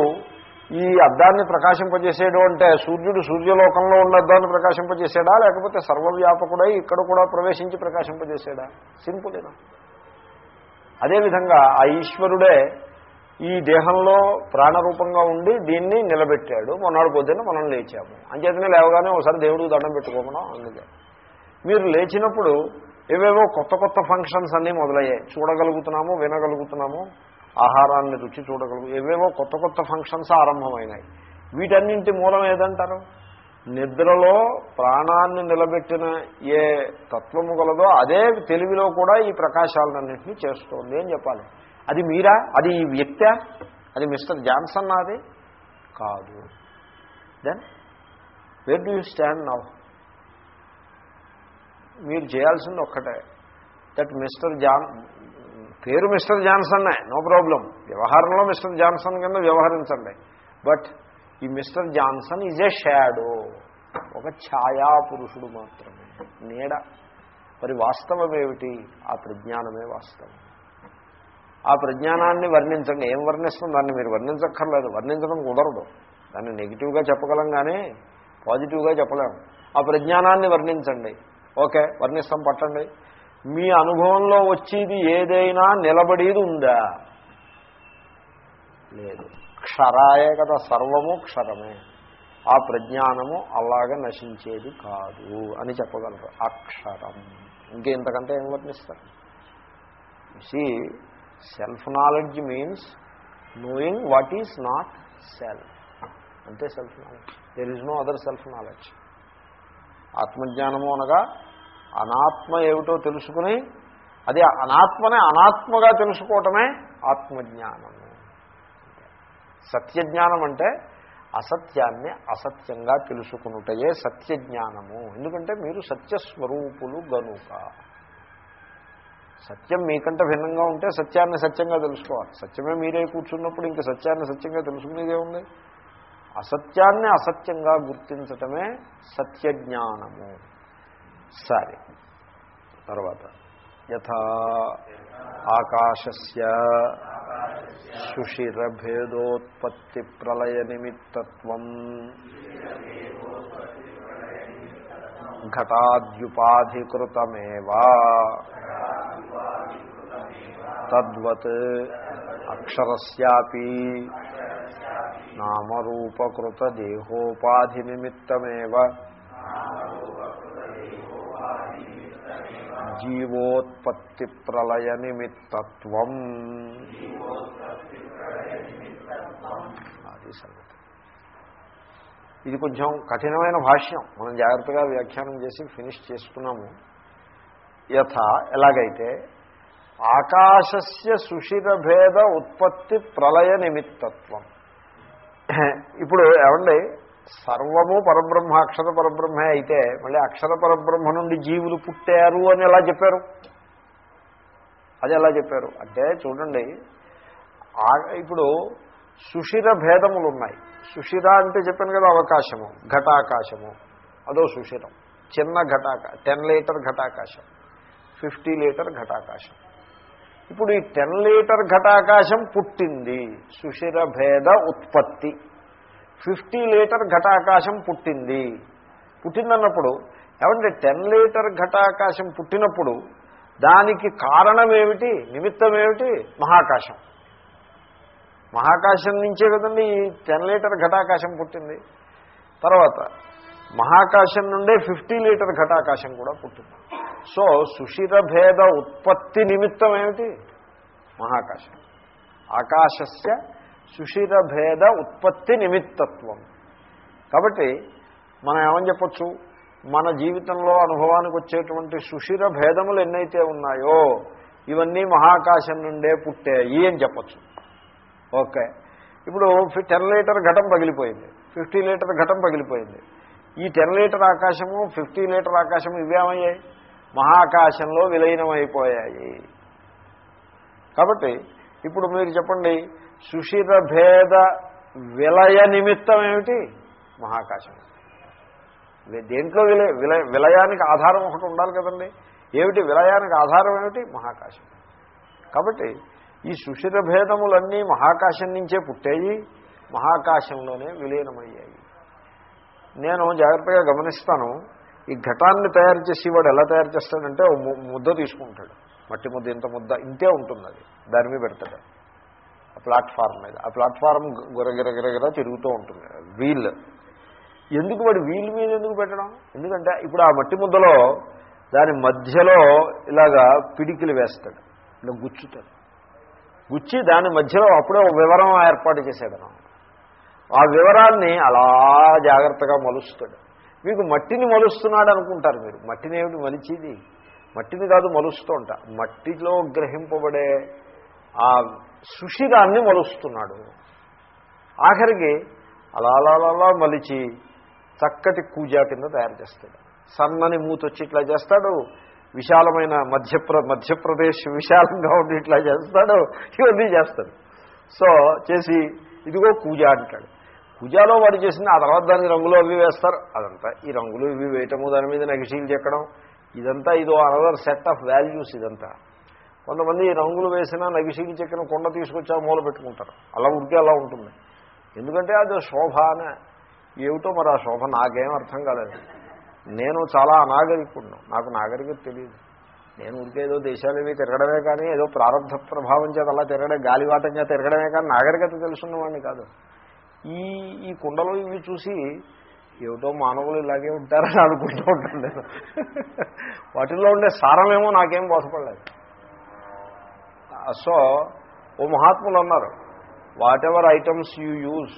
ఈ అద్దాన్ని ప్రకాశింపజేసేడు అంటే సూర్యుడు సూర్యలోకంలో ఉన్న అద్దాన్ని ప్రకాశింపజేసాడా? లేకపోతే సర్వవ్యాపకుడై ఇక్కడ కూడా ప్రవేశించి ప్రకాశింపజేసాడా? సింపుల్ ఏనా అదేవిధంగా ఆ ఈశ్వరుడే ఈ దేహంలో ప్రాణరూపంగా ఉండి దీన్ని నిలబెట్టాడు. మొన్నటి పొద్దున్న మనం లేచాము. అంచేతనే లేవగానే ఒకసారి దేవుడికి దండం పెట్టుకోమడం అందుకే. మీరు లేచినప్పుడు ఏవేవో కొత్త కొత్త ఫంక్షన్స్ అన్నీ మొదలయ్యాయి. చూడగలుగుతున్నాము వినగలుగుతున్నాము ఆహారాన్ని రుచి చూడగలుగు ఏవేవో కొత్త కొత్త ఫంక్షన్స్ ఆరంభమైనాయి. వీటన్నింటి మూలం ఏదంటారు? నిద్రలో ప్రాణాన్ని నిలబెట్టిన ఏ తత్వము గలదో అదే తెలివిలో కూడా ఈ ప్రకాశాలన్నింటినీ చేస్తోంది అని చెప్పాలి. అది మీరా? అది ఈ వ్యక్తా? అది మిస్టర్ జాన్సన్ అది కాదు. Then where do you stand now మీరు చేయాల్సింది ఒక్కటే. దట్ మిస్టర్ జాన్ పేరు మిస్టర్ జాన్సన్నే నో ప్రాబ్లం వ్యవహారంలో మిస్టర్ జాన్సన్ కింద వ్యవహరించండి. బట్ ఈ mister Johnson is a shadow ఒక ఛాయా పురుషుడు మాత్రమే. నీడ. మరి వాస్తవం ఏమిటి ఆ ప్రజ్ఞానమే వాస్తవం. ఆ ప్రజ్ఞానాన్ని వర్ణించండి. ఏం వర్ణిస్తుంది? దాన్ని మీరు వర్ణించక్కర్లేదు. వర్ణించడం కుదరదు. దాన్ని నెగిటివ్గా చెప్పగలం కానీ పాజిటివ్గా చెప్పలేము ఆ ప్రజ్ఞానాన్ని వర్ణించండి. ఓకే వర్ణిస్తాం పట్టండి. మీ అనుభవంలో వచ్చేది ఏదైనా నిలబడేది ఉందా? లేదు. క్షరాయే కదా సర్వము క్షరమే. ఆ ప్రజ్ఞానము అలాగే నశించేది కాదు అని చెప్పగలరు. అక్షరం. ఇంకే ఇంతకంటే ఏం వర్ణిస్తారు? See self knowledge means knowing what is not self అంతే self knowledge. There is no other self knowledge ఆత్మజ్ఞానము అనగా అనాత్మ ఏమిటో తెలుసుకుని అది అనాత్మనే అనాత్మగా తెలుసుకోవటమే ఆత్మజ్ఞానము. సత్యజ్ఞానం అంటే అసత్యాన్ని అసత్యంగా తెలుసుకునుటయే సత్యజ్ఞానము. ఎందుకంటే మీరు సత్యస్వరూపులు గనుక. సత్యం మీకంటే భిన్నంగా ఉంటే సత్యాన్ని సత్యంగా తెలుసుకోవాలి. సత్యమే మీరే కూర్చున్నప్పుడు ఇంకా సత్యాన్ని సత్యంగా తెలుసుకునేదే ఉంది. అసత్యాన్ని అసత్యంగా గుర్తించటమే సత్యజ్ఞానము. సరే. తర్వాత. యథా ఆకాశస్య సుషిరభేదోత్పత్తి ప్రళయ నిమిత్తత్వం ఘటాద్యుపాధికృతమేవా తద్వత్ అక్షరస్యాపి నామరూపకృత దేహోపాధి నిమిత్తమేవ జీవోత్పత్తి ప్రళయ నిమిత్తత్వం అది సంగతి. ఇది కొంచెం కఠినమైన భాష్యం. మనం జాగ్రత్తగా వ్యాఖ్యానం చేసి ఫినిష్ చేసుకున్నాము. యథ ఎలాగైతే ఆకాశస్య సుషిరభేద ఉత్పత్తి ప్రళయ నిమిత్తత్వం. ఇప్పుడు ఏమండి సర్వము పరబ్రహ్మ అక్షర పరబ్రహ్మే అయితే మళ్ళీ అక్షర పరబ్రహ్మ నుండి జీవులు పుట్టారు అని ఎలా చెప్పారు? అది ఎలా చెప్పారు? అంటే చూడండి ఇప్పుడు సుషిర భేదములు ఉన్నాయి. సుషిర అంటే చెప్పాను కదా అవకాశము ఘటాకాశము అదో సుషిరం. చిన్న ఘటాక టెన్ లీటర్ ఘటాకాశం ఫిఫ్టీ లీటర్ ఘటాకాశం. ఇప్పుడు ఈ టెన్ లీటర్ ఘటాకాశం పుట్టింది. సుషిర భేద ఉత్పత్తి. ఫిఫ్టీ లీటర్ ఘటాకాశం పుట్టింది. పుట్టిందన్నప్పుడు ఏమంటే టెన్ లీటర్ ఘటాకాశం పుట్టినప్పుడు దానికి కారణం ఏమిటి నిమిత్తం ఏమిటి మహాకాశం. మహాకాశం నుంచే కదండి ఈ టెన్ లీటర్ ఘటాకాశం పుట్టింది. తర్వాత మహాకాశం నుండే ఫిఫ్టీ లీటర్ ఘటాకాశం కూడా పుట్టింది. సో సుషిర భేద ఉత్పత్తి నిమిత్తం ఏమిటి? మహాకాశం. ఆకాశస్య సుషిర భేద ఉత్పత్తి నిమిత్తత్వం. కాబట్టి మనం ఏమని చెప్పచ్చు? మన జీవితంలో అనుభవానికి వచ్చేటువంటి సుషిర భేదములు ఎన్నైతే ఉన్నాయో ఇవన్నీ మహాకాశం నుండే పుట్టాయి అని చెప్పచ్చు. ఓకే. ఇప్పుడు టెన్ లీటర్ ఘటం పగిలిపోయింది. ఫిఫ్టీ లీటర్ ఘటం పగిలిపోయింది. ఈ టెన్ లీటర్ ఆకాశము ఫిఫ్టీ లీటర్ ఆకాశము ఇవేమయ్యాయి మహాకాశంలో విలీనమైపోయాయి. కాబట్టి ఇప్పుడు మీరు చెప్పండి సుషిర భేద విలయ నిమిత్తం ఏమిటి? మహాకాశం. దేంట్లో విలయ విలయ విలయానికి ఆధారం ఒకటి ఉండాలి కదండి. ఏమిటి విలయానికి ఆధారం ఏమిటి? మహాకాశం. కాబట్టి ఈ సుషిర భేదములన్నీ మహాకాశం నుంచే పుట్టాయి మహాకాశంలోనే విలీనమయ్యాయి. నేను జాగ్రత్తగా గమనిస్తాను ఈ ఘటాన్ని తయారు చేసి వాడు ఎలా తయారు చేస్తాడంటే ముద్ద తీసుకుంటాడు. మట్టి ముద్ద ఇంత ముద్ద ఇంతే ఉంటుంది అది. దాని మీద పెడతాడు. ఆ ప్లాట్ఫారం మీద. ఆ ప్లాట్ఫారం గురగిరగిరగిర తిరుగుతూ ఉంటుంది. వీల్. ఎందుకు వాడు వీల్ మీద ఎందుకు పెట్టడం? ఎందుకంటే ఇప్పుడు ఆ మట్టి ముద్దలో దాని మధ్యలో ఇలాగా పిడికిలు వేస్తాడు. ఇలా గుచ్చుతాడు. గుచ్చి దాని మధ్యలో అప్పుడే ఒక వివరం ఏర్పాటు చేశాడు ఆ వివరాన్ని అలా జాగ్రత్తగా మలుస్తాడు. మీకు మట్టిని మలుస్తున్నాడు అనుకుంటారు మీరు. మట్టిని ఏమిటి మలిచిది? మట్టిని కాదు మలుస్తూ ఉంటా. మట్టిలో గ్రహింపబడే ఆ సుషిరాన్ని మలుస్తున్నాడు. ఆఖరికి అలా అలా అలా మలిచి చక్కటి కూజా కింద తయారు చేస్తాడు. సన్నని మూతొచ్చి ఇట్లా చేస్తాడు. విశాలమైన మధ్యప్ర మధ్యప్రదేశ్ విశాలంగా ఉండి ఇట్లా చేస్తాడు. ఇవన్నీ చేస్తాడు. సో చేసి ఇదిగో కూజ అంటాడు. పూజాలో వాడు చేసింది ఆ తర్వాత దానికి రంగులు అవి వేస్తారు. అదంతా ఈ రంగులు ఇవి వేయటము దాని మీద నగిషీలు చెక్కడం ఇదంతా ఇదో అనదర్ సెట్ ఆఫ్ వాల్యూస్ ఇదంతా. కొంతమంది రంగులు వేసినా నగిషీలు చెక్కిన కొండ తీసుకొచ్చా మూల పెట్టుకుంటారు. అలా ఉడికే అలా ఉంటుంది. ఎందుకంటే అది శోభ అనే. ఏమిటో మరి ఆ శోభ నాకేం అర్థం కాలేదు. నేను చాలా అనాగరికుడు నాకు నాగరికత తెలియదు. నేను ఉడికే ఏదో దేశాలు తిరగడమే కానీ ఏదో ప్రారంభ ప్రభావం చేత అలా తిరగడం గాలివాటం చేత తిరగడమే కానీ నాగరికత తెలుసున్నవాడిని కాదు. ఈ ఈ కుండలు ఇవి చూసి ఏమిటో మానవులు ఇలాగే ఉంటారని అనుకుంటూ ఉంటాను నేను. వాటిల్లో ఉండే సారమేమో నాకేం బోధపడలేదు. సో ఓ మహాత్ములు అన్నారు whatever items you use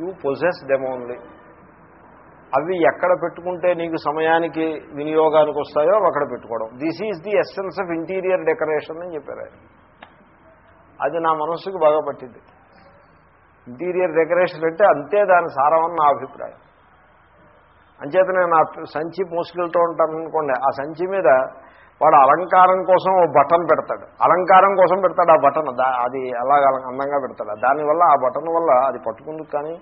you possess them only అవి ఎక్కడ పెట్టుకుంటే నీకు సమయానికి వినియోగానికి వస్తాయో అక్కడ పెట్టుకోవడం. This is the essence of interior decoration అని చెప్పారు అది నా మనస్సుకు బాగా పట్టింది. ఇంటీరియర్ డెకరేషన్ అంటే అంతే దాని సారమని నా అభిప్రాయం. అంచేత నేను నా సంచి మోసుకెళ్తూ ఉంటాను అనుకోండి ఆ సంచి మీద వాడు అలంకారం కోసం ఓ బటన్ పెడతాడు. అలంకారం కోసం పెడతాడు ఆ బటన్ అది అలాగ అందంగా పెడతాడు. దానివల్ల ఆ బటన్ వల్ల అది పట్టుకుందుకు కానీ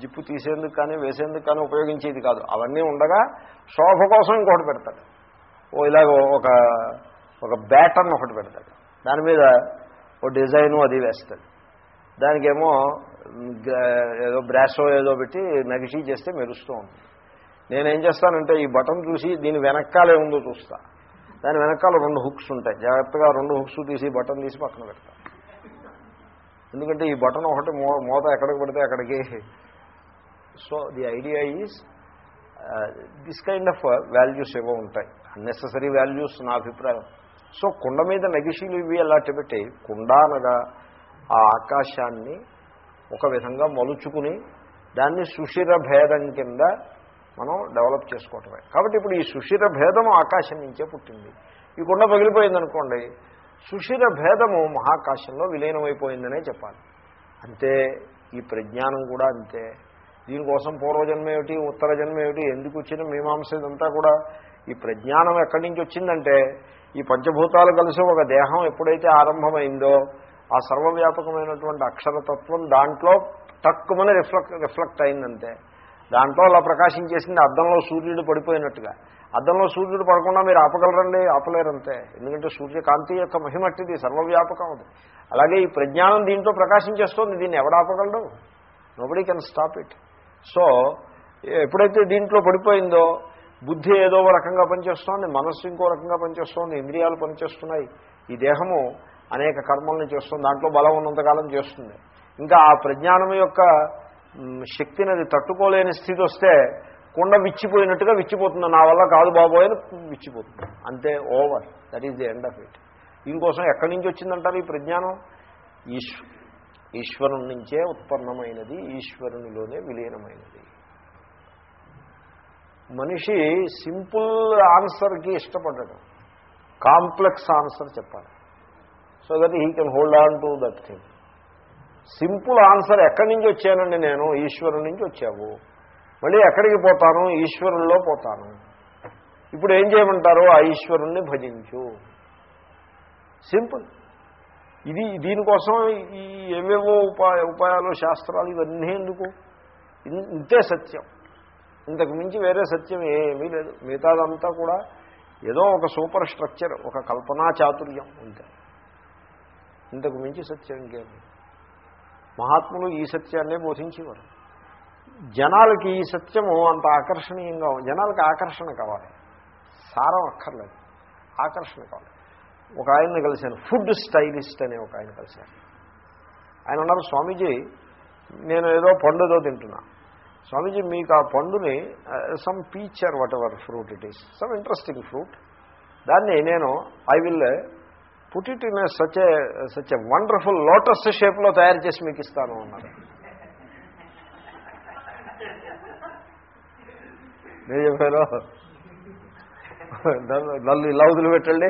జిప్పు తీసేందుకు కానీ వేసేందుకు కానీ ఉపయోగించేది కాదు. అవన్నీ ఉండగా శోభ కోసం ఇంకొకటి పెడతాడు. ఓ ఇలాగ ఒక ఒక బ్యాటర్న్ ఒకటి పెడతాడు. దాని మీద ఓ డిజైను అది వేస్తాడు. దానికేమో ఏదో బ్రాసో ఏదో పెట్టి నగిషీ చేస్తే మెరుస్తూ ఉంటుంది. నేనేం చేస్తానంటే ఈ బటన్ చూసి దీని వెనకాలే ఉందో చూస్తా. దాని వెనకాల రెండు హుక్స్ ఉంటాయి. జాగ్రత్తగా రెండు హుక్స్ తీసి బటన్ తీసి పక్కన పెడతా. ఎందుకంటే ఈ బటన్ ఒకటి మో మోత ఎక్కడికి పెడితే అక్కడికి. So the idea is this kind of values ఏవో ఉంటాయి. అన్నెసరీ వాల్యూస్ నా అభిప్రాయం. సో కుండ మీద నగిషీలు ఇవి అలాంటి పెట్టి కుండ అనగా ఆ ఆకాశాన్ని ఒక విధంగా మలుచుకుని దాన్ని సుషిర భేదం కింద మనం డెవలప్ చేసుకోవటమే. కాబట్టి ఇప్పుడు ఈ సుషిర భేదము ఆకాశం నుంచే పుట్టింది. ఈ కుండ పగిలిపోయిందనుకోండి సుషిర భేదము మహాకాశంలో విలీనమైపోయిందనే చెప్పాలి. అంతే ఈ ప్రజ్ఞానం కూడా అంతే. దీనికోసం పూర్వజన్మ ఏమిటి ఉత్తర జన్మ ఏమిటి ఎందుకు వచ్చిన మీమాంస ఇదంతా కూడా ఈ ప్రజ్ఞానం ఎక్కడి నుంచి వచ్చిందంటే ఈ పంచభూతాలు కలిసి ఒక దేహం ఎప్పుడైతే ఆరంభమైందో ఆ సర్వవ్యాపకమైనటువంటి అక్షరతత్వం దాంట్లో తక్కువని రిఫ్లెక్ట్ రిఫ్లెక్ట్ అయిందంతే. దాంట్లో అలా ప్రకాశించేసింది అద్దంలో సూర్యుడు పడిపోయినట్టుగా. అద్దంలో సూర్యుడు పడకుండా మీరు ఆపగలరండి ఆపలేరంతే. ఎందుకంటే సూర్యకాంతి యొక్క మహిమట్టిది సర్వవ్యాపకం అది. అలాగే ఈ ప్రజ్ఞానం దీంట్లో ప్రకాశించేస్తోంది దీన్ని ఎవడాపగలడు nobody can stop it so ఎప్పుడైతే దీంట్లో పడిపోయిందో బుద్ధి ఏదో ఒక రకంగా పనిచేస్తోంది మనస్సు ఇంకో రకంగా పనిచేస్తోంది ఇంద్రియాలు పనిచేస్తున్నాయి. ఈ దేహము అనేక కర్మల్ని చేస్తుంది దాంట్లో బలం ఉన్నంతకాలం చేస్తుంది. ఇంకా ఆ ప్రజ్ఞానం యొక్క శక్తిని అది తట్టుకోలేని స్థితి వస్తే కుండ విచ్చిపోయినట్టుగా విచ్చిపోతుంది. నా వల్ల కాదు బాబోయ్ అని విచ్చిపోతుంది. అంతే over. That is the end of it దీనికోసం ఎక్కడి నుంచి వచ్చిందంటారు ఈ ప్రజ్ఞానం? ఈశ్వ ఈశ్వరుని నుంచే ఉత్పన్నమైనది ఈశ్వరునిలోనే విలీనమైనది. మనిషి సింపుల్ ఆన్సర్కి ఇష్టపడ్డాడు కాంప్లెక్స్ ఆన్సర్ చెప్పాలి. So that he can hold on to that thing. Simple answer ఎక్కడి నుంచి వచ్చానండి నేను? ఈశ్వరు నుంచి వచ్చావు. మళ్ళీ ఎక్కడికి పోతాను? ఈశ్వరుల్లో పోతాను. ఇప్పుడు ఏం చేయమంటారు? ఆ ఈశ్వరుణ్ణి భజించు. సింపుల్. ఇది దీనికోసం ఈ ఏవేవో ఉపాయ ఉపాయాలు శాస్త్రాలు ఇవన్నీ ఎందుకు? ఇంతే సత్యం. ఇంతకు మించి వేరే సత్యం ఏమీ లేదు. మిగతాదంతా కూడా ఏదో ఒక సూపర్ స్ట్రక్చర్ ఒక కల్పనా చాతుర్యం అంతే. ఇంతకు మించి సత్యం ఇంకేమి మహాత్ములు ఈ సత్యాన్నే బోధించేవారు. జనాలకి ఈ సత్యము అంత ఆకర్షణీయంగా జనాలకి ఆకర్షణ కావాలి. సారం అక్కర్లేదు. ఆకర్షణ కావాలి. ఒక ఆయన్ని కలిశాను ఫుడ్ స్టైలిస్ట్ అనే ఒక ఆయన కలిశాను. ఆయన అన్నారు స్వామీజీ నేను ఏదో పండు ఏదో తింటున్నా. స్వామీజీ మీకు ఆ పండుని some peach or whatever fruit it is some interesting fruit దాన్ని నేను I will put it in such such wonderful lotus షేప్లో తయారు చేసి మీకు ఇస్తాను అన్నారు. నేను చెప్పాను నల్లు ఇలా వదిలిపెట్టండి.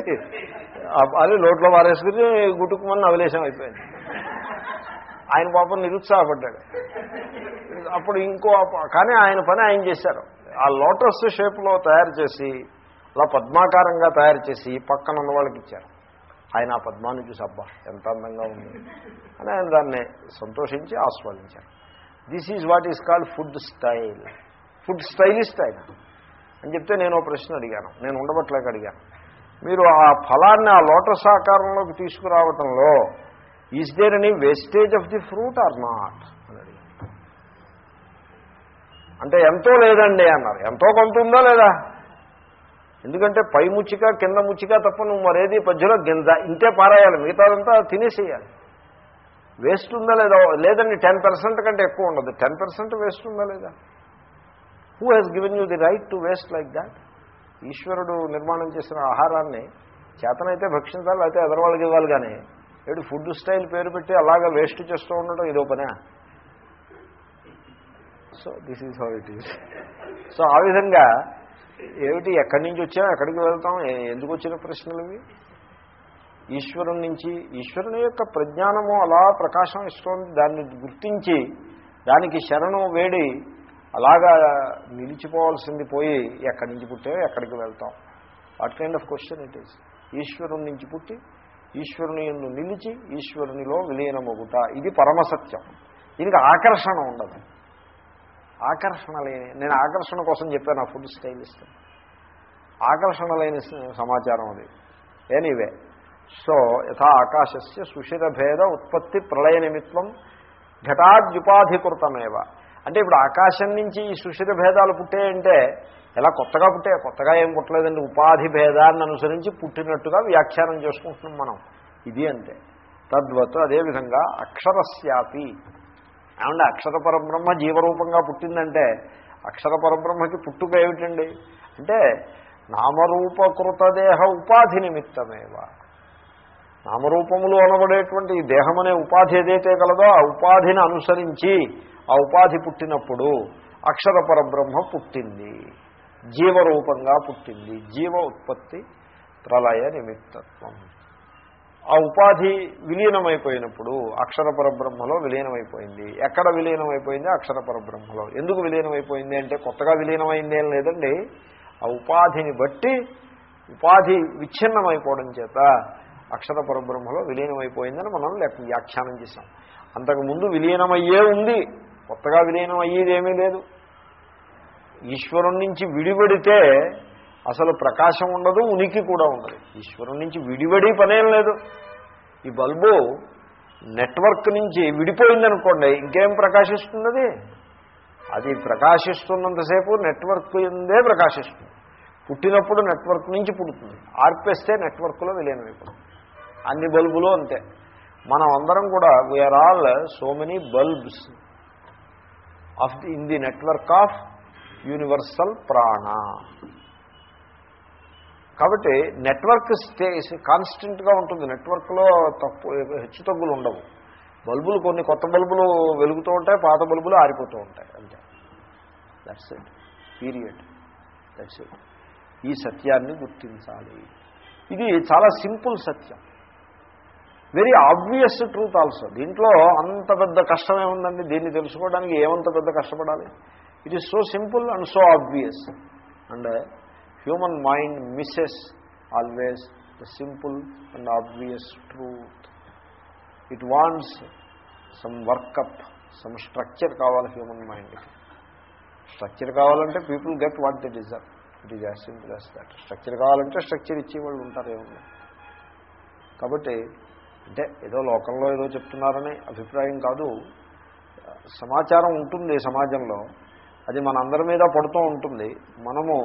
ఆ- అది నోట్లో మారేసుకుని గుట్టుకుమని నవలేశం అయిపోయింది. ఆయన పాపం నిరుత్సాహపడ్డాడు. అప్పుడు ఇంకో కానీ ఆయన పని ఆయన చేశారు. ఆ లోటస్ షేప్లో తయారు చేసి అలా పద్మాకారంగా తయారు చేసి పక్కన ఉన్న వాళ్ళకి ఇచ్చారు. ఆయన ఆ పద్మాన్ని చూసి అబ్బా ఎంత అందంగా ఉంది. అని ఆయన దాన్ని సంతోషించి ఆస్వాదించారు. This is what is called food style food stylist ఆయన. అని చెప్తే నేను ఓ ప్రశ్న అడిగాను. నేను ఉండబట్లేక అడిగాను. మీరు ఆ ఫలాన్ని ఆ లోటస్ ఆకారంలోకి తీసుకురావటంలో is there any wastage of the fruit or not అని అడిగాను. అంటే ఎంతో లేదండి అన్నారు. ఎంతో కొంత ఉందా లేదా? ఎందుకంటే పై ముచ్చిక కింద ముచ్చిక తప్ప నువ్వు మరేది పద్యలో గింజ ఇంతే పారాయాలి. మిగతాదంతా తినేసేయాలి. వేస్ట్ ఉందా లేదా? లేదండి టెన్ పర్సెంట్ కంటే ఎక్కువ ఉండదు. టెన్ పర్సెంట్ వేస్ట్ ఉందా లేదా? Who has given you the right to waste like that ఈశ్వరుడు నిర్మాణం చేసిన ఆహారాన్ని చేతనైతే భక్షించాలి అయితే ఎదరవాళ్ళకి ఇవ్వాలి కానీ ఏడు ఫుడ్ స్టైల్ పేరు పెట్టి అలాగా వేస్ట్ చేస్తూ ఉండడం ఇదో పనే. So this is how it is so ఆ విధంగా ఏమిటి ఎక్కడి నుంచి వచ్చాం ఎక్కడికి వెళ్తాం ఎందుకు వచ్చిన ప్రశ్నలు ఇవి? ఈశ్వరుని నుంచి ఈశ్వరుని యొక్క ప్రజ్ఞానము అలా ప్రకాశం ఇస్తోంది దాన్ని గుర్తించి దానికి శరణం వేడి అలాగా నిలిచిపోవాల్సింది పోయి ఎక్కడి నుంచి పుట్టామో ఎక్కడికి వెళ్తాం? What kind of question it is ఈశ్వరుని నుంచి పుట్టి ఈశ్వరుని నిలిచి ఈశ్వరునిలో విలీనమగుట. ఇది పరమసత్యం దీనికి ఆకర్షణ ఉండదు. ఆకర్షణ లేని నేను ఆకర్షణ కోసం చెప్పాను ఆ ఫుడ్ స్టైలిస్ట్ ఆకర్షణ లేని సమాచారం అది. ఎనీవే సో యథా ఆకాశస్య సుషిరభేద ఉత్పత్తి ప్రళయ నిమిత్తం ఘటాద్యుపాధికృతమేవ. అంటే ఇప్పుడు ఆకాశం నుంచి ఈ సుషిర భేదాలు పుట్టాయంటే ఎలా కొత్తగా పుట్టే కొత్తగా ఏం పుట్టలేదండి ఉపాధి భేదాన్ని అనుసరించి పుట్టినట్టుగా వ్యాఖ్యానం చేసుకుంటున్నాం మనం. ఇది అంతే. తద్వత్ అదేవిధంగా అక్షరస్యాపి. ఏమంటే అక్షర పరబ్రహ్మ జీవరూపంగా పుట్టిందంటే అక్షర పరబ్రహ్మకి పుట్టుక ఏమిటండి? అంటే నామరూపకృతదేహ ఉపాధి నిమిత్తమేవా. నామరూపములు అనబడేటువంటి ఈ దేహమనే ఉపాధి ఏదైతే కలదో ఆ ఉపాధిని అనుసరించి ఆ ఉపాధి పుట్టినప్పుడు అక్షర పరబ్రహ్మ పుట్టింది. జీవరూపంగా పుట్టింది. జీవ ఉత్పత్తి ప్రళయ నిమిత్తత్వం. ఆ ఉపాధి విలీనమైపోయినప్పుడు అక్షర పరబ్రహ్మలో విలీనమైపోయింది. ఎక్కడ విలీనమైపోయింది? అక్షర పరబ్రహ్మలో. ఎందుకు విలీనమైపోయింది అంటే కొత్తగా విలీనమైంది ఏం లేదండి. ఆ ఉపాధిని బట్టి ఉపాధి విచ్ఛిన్నమైపోవడం చేత అక్షర పరబ్రహ్మలో విలీనమైపోయిందని మనం లెక్క వ్యాఖ్యానం చేశాం. అంతకుముందు విలీనమయ్యే ఉంది. కొత్తగా విలీనం అయ్యేదేమీ లేదు. ఈశ్వరుడి నుంచి విడిపడితే అసలు ప్రకాశం ఉండదు ఉనికి కూడా ఉండదు. ఈశ్వరుడి నుంచి విడిపడి పనేం లేదు. ఈ బల్బు నెట్వర్క్ నుంచి విడిపోయిందనుకోండి ఇంకేం ప్రకాశిస్తున్నది అది ప్రకాశిస్తున్నంతసేపు నెట్వర్క్ ఉందే ప్రకాశిస్తుంది. పుట్టినప్పుడు నెట్వర్క్ నుంచి పుడుతుంది. ఆర్పేస్తే నెట్వర్క్లో విలీనమైపోతుంది. అన్ని బల్బులు అంతే. మనం అందరం కూడా we are all so many bulbs of the in the network of universal ప్రాణ కాబట్టి నెట్వర్క్ స్టే కాన్స్టెంట్గా ఉంటుంది. నెట్వర్క్లో తప్పు హెచ్చు తగ్గులు ఉండవు. బల్బులు కొన్ని కొత్త బల్బులు వెలుగుతూ ఉంటాయి పాత బల్బులు ఆరిపోతూ ఉంటాయి. అంతే. That's it period that's it ఈ సత్యాన్ని గుర్తించాలి. ఇది చాలా సింపుల్ సత్యం. వెరీ ఆబ్వియస్ ట్రూత్ ఆల్సో దీంట్లో అంత పెద్ద కష్టం ఏముందండి? దీన్ని తెలుసుకోవడానికి ఏమంత పెద్ద కష్టపడాలి? It is so simple and so obvious and human mind misses always the simple and obvious truth. It wants some work up some structure కావాలి హ్యూమన్ మైండ్కి. స్ట్రక్చర్ కావాలంటే people get what the deserve it is as simple as that. Structure కావాలంటే structure ఇచ్చేవాళ్ళు ఉంటారు ఏమన్నా కాబట్టి అంటే ఏదో లోకంలో ఏదో చెప్తున్నారనే అభిప్రాయం కాదు. సమాచారం ఉంటుంది సమాజంలో. అది మనందరి మీద పడుతూ ఉంటుంది. మనము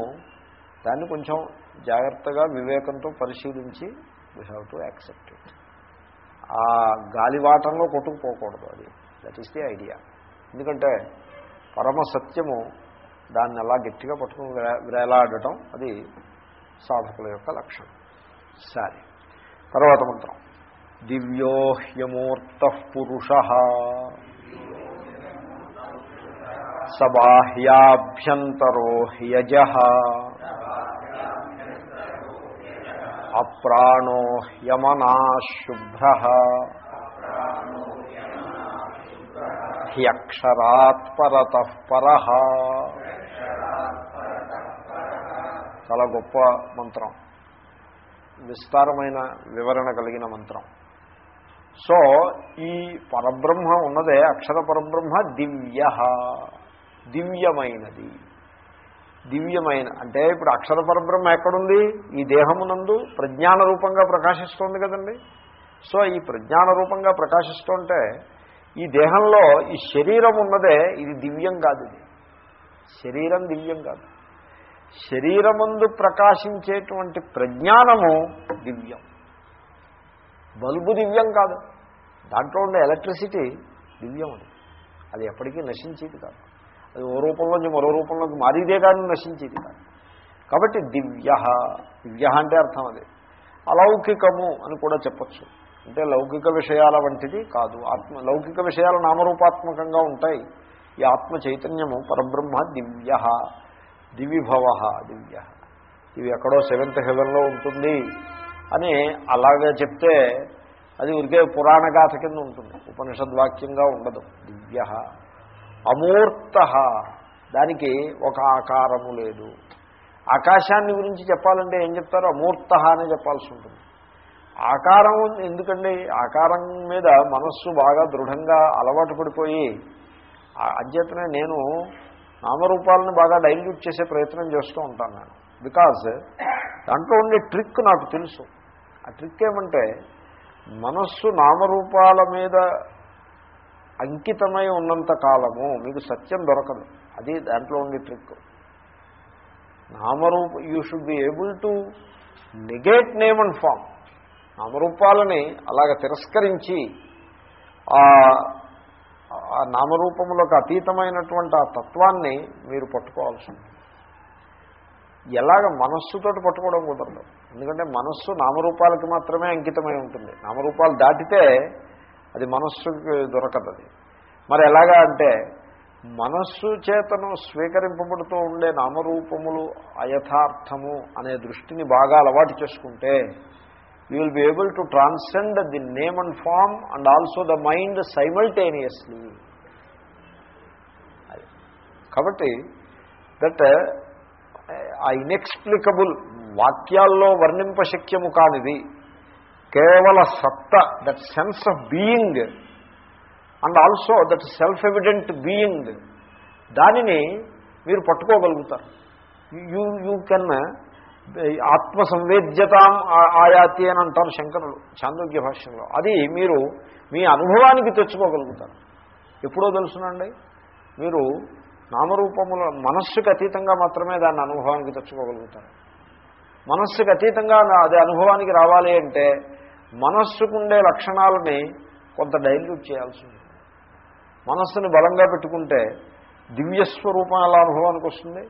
దాన్ని కొంచెం జాగ్రత్తగా వివేకంతో పరిశీలించి we have to accept it ఆ గాలివాటంలో కొట్టుకుపోకూడదు అది. దట్ ఈస్ ది ఐడియా ఎందుకంటే పరమ సత్యము దాన్ని అలా గట్టిగా పట్టుకుని వేలాడటం అది సాధకుల యొక్క లక్షణం. సరే. తర్వాత మంత్రం. దివ్యో హ్యమూర్త పురుష. సబాహ్యాభ్యంతరో హ్యజ. అప్రాణో హ్యమనాశుభ్ర హ్యక్షరాత్పరత పర. చాలా గొప్ప మంత్రం. విస్తారమైన వివరణ కలిగిన మంత్రం. సో ఈ పరబ్రహ్మ ఉన్నదే అక్షర పరబ్రహ్మ దివ్య. దివ్యమైనది. దివ్యమైన. అంటే ఇప్పుడు అక్షర పరబ్రహ్మ ఎక్కడుంది? ఈ దేహమునందు ప్రజ్ఞాన రూపంగా ప్రకాశిస్తోంది కదండి. సో ఈ ప్రజ్ఞాన రూపంగా ప్రకాశిస్తుంటే ఈ దేహంలో ఈ శరీరం ఉన్నదే ఇది దివ్యం కాదు ఇది. శరీరం దివ్యం కాదు. శరీరమందు ప్రకాశించేటువంటి ప్రజ్ఞానము దివ్యం. బల్బు దివ్యం కాదు. దాంట్లో ఉండే ఎలక్ట్రిసిటీ దివ్యం అది. అది ఎప్పటికీ నశించేది కాదు. అది ఓ రూపంలోంచి మరో రూపంలోకి మారిదే కానీ నశించేది కాబట్టి దివ్య దివ్య అంటే అర్థం అది. అలౌకికము అని కూడా చెప్పచ్చు. అంటే లౌకిక విషయాల వంటిది కాదు. ఆత్మ లౌకిక విషయాలు నామరూపాత్మకంగా ఉంటాయి. ఈ ఆత్మ చైతన్యము పరబ్రహ్మ దివ్య దివిభవ దివ్య. ఇవి ఎక్కడో సెవెంత్ హెవెన్లో ఉంటుంది అని అలాగే చెప్తే అది ఉరికే పురాణ గాథ కింద ఉంటుంది. ఉపనిషద్వాక్యంగా ఉండదు. దివ్య. అమూర్త. దానికి ఒక ఆకారము లేదు. ఆకాశాన్ని గురించి చెప్పాలంటే ఏం చెప్తారు అమూర్త అని చెప్పాల్సి ఉంటుంది. ఆకారం ఎందుకండి? ఆకారం మీద మనస్సు బాగా దృఢంగా అలవాటు పడిపోయి అధ్యతనే నేను నామరూపాలను బాగా డైల్యూట్ చేసే ప్రయత్నం చేస్తూ ఉంటాను నేను. బికాజ్ దాంట్లో ఉండే ట్రిక్ నాకు తెలుసు. ఆ ట్రిక్ ఏమంటే మనస్సు నామరూపాల మీద అంకితమై ఉన్నంత కాలము మీకు సత్యం దొరకదు. అది దాంట్లో ఉండే ట్రిక్ నామరూప you should be able to negate name and form నామరూపాలని అలాగ తిరస్కరించి ఆ నామరూపములకు అతీతమైనటువంటి ఆ తత్వాన్ని మీరు పట్టుకోవాల్సి ఉంటుంది. ఎలాగ మనస్సుతోటి పట్టుకోవడం కుదరదు. ఎందుకంటే మనస్సు నామరూపాలకి మాత్రమే అంకితమై ఉంటుంది. నామరూపాలు దాటితే అది మనస్సుకి దొరకదు అది మరి ఎలాగా అంటే మనస్సు చేతను స్వీకరింపబడుతూ ఉండే నామరూపములు అయథార్థము అనే దృష్టిని బాగా అలవాటు చేసుకుంటే you will be able to transcend the name and form and also the mind simultaneously కాబట్టి దట్ ఆ ఇన్ఎక్స్ప్లికబుల్ వాక్యాల్లో వర్ణింపశక్యము కానిది కేవల సత్త that sense of being and also that self evident being దానిని మీరు పట్టుకోగలుగుతారు. యూ యూ కెన్ uh, ఆత్మ సంవేద్యత ఆయాతి అని అంటారు శంకరులు చాందోగ్య భాష్యంలో. అది మీరు మీ అనుభవానికి తెచ్చుకోగలుగుతారు. ఎప్పుడో తెలుసునండి మీరు నామరూపముల మనస్సుకు అతీతంగా మాత్రమే దాన్ని అనుభవానికి తెచ్చుకోగలుగుతారు. మనస్సుకు అతీతంగా అది అనుభవానికి రావాలి అంటే మనస్సుకుండే లక్షణాలని కొంత డైల్యూట్ చేయాల్సి ఉంటుంది. మనస్సుని బలంగా పెట్టుకుంటే దివ్యస్వరూపం ఎలా అనుభవానికి వస్తుంది?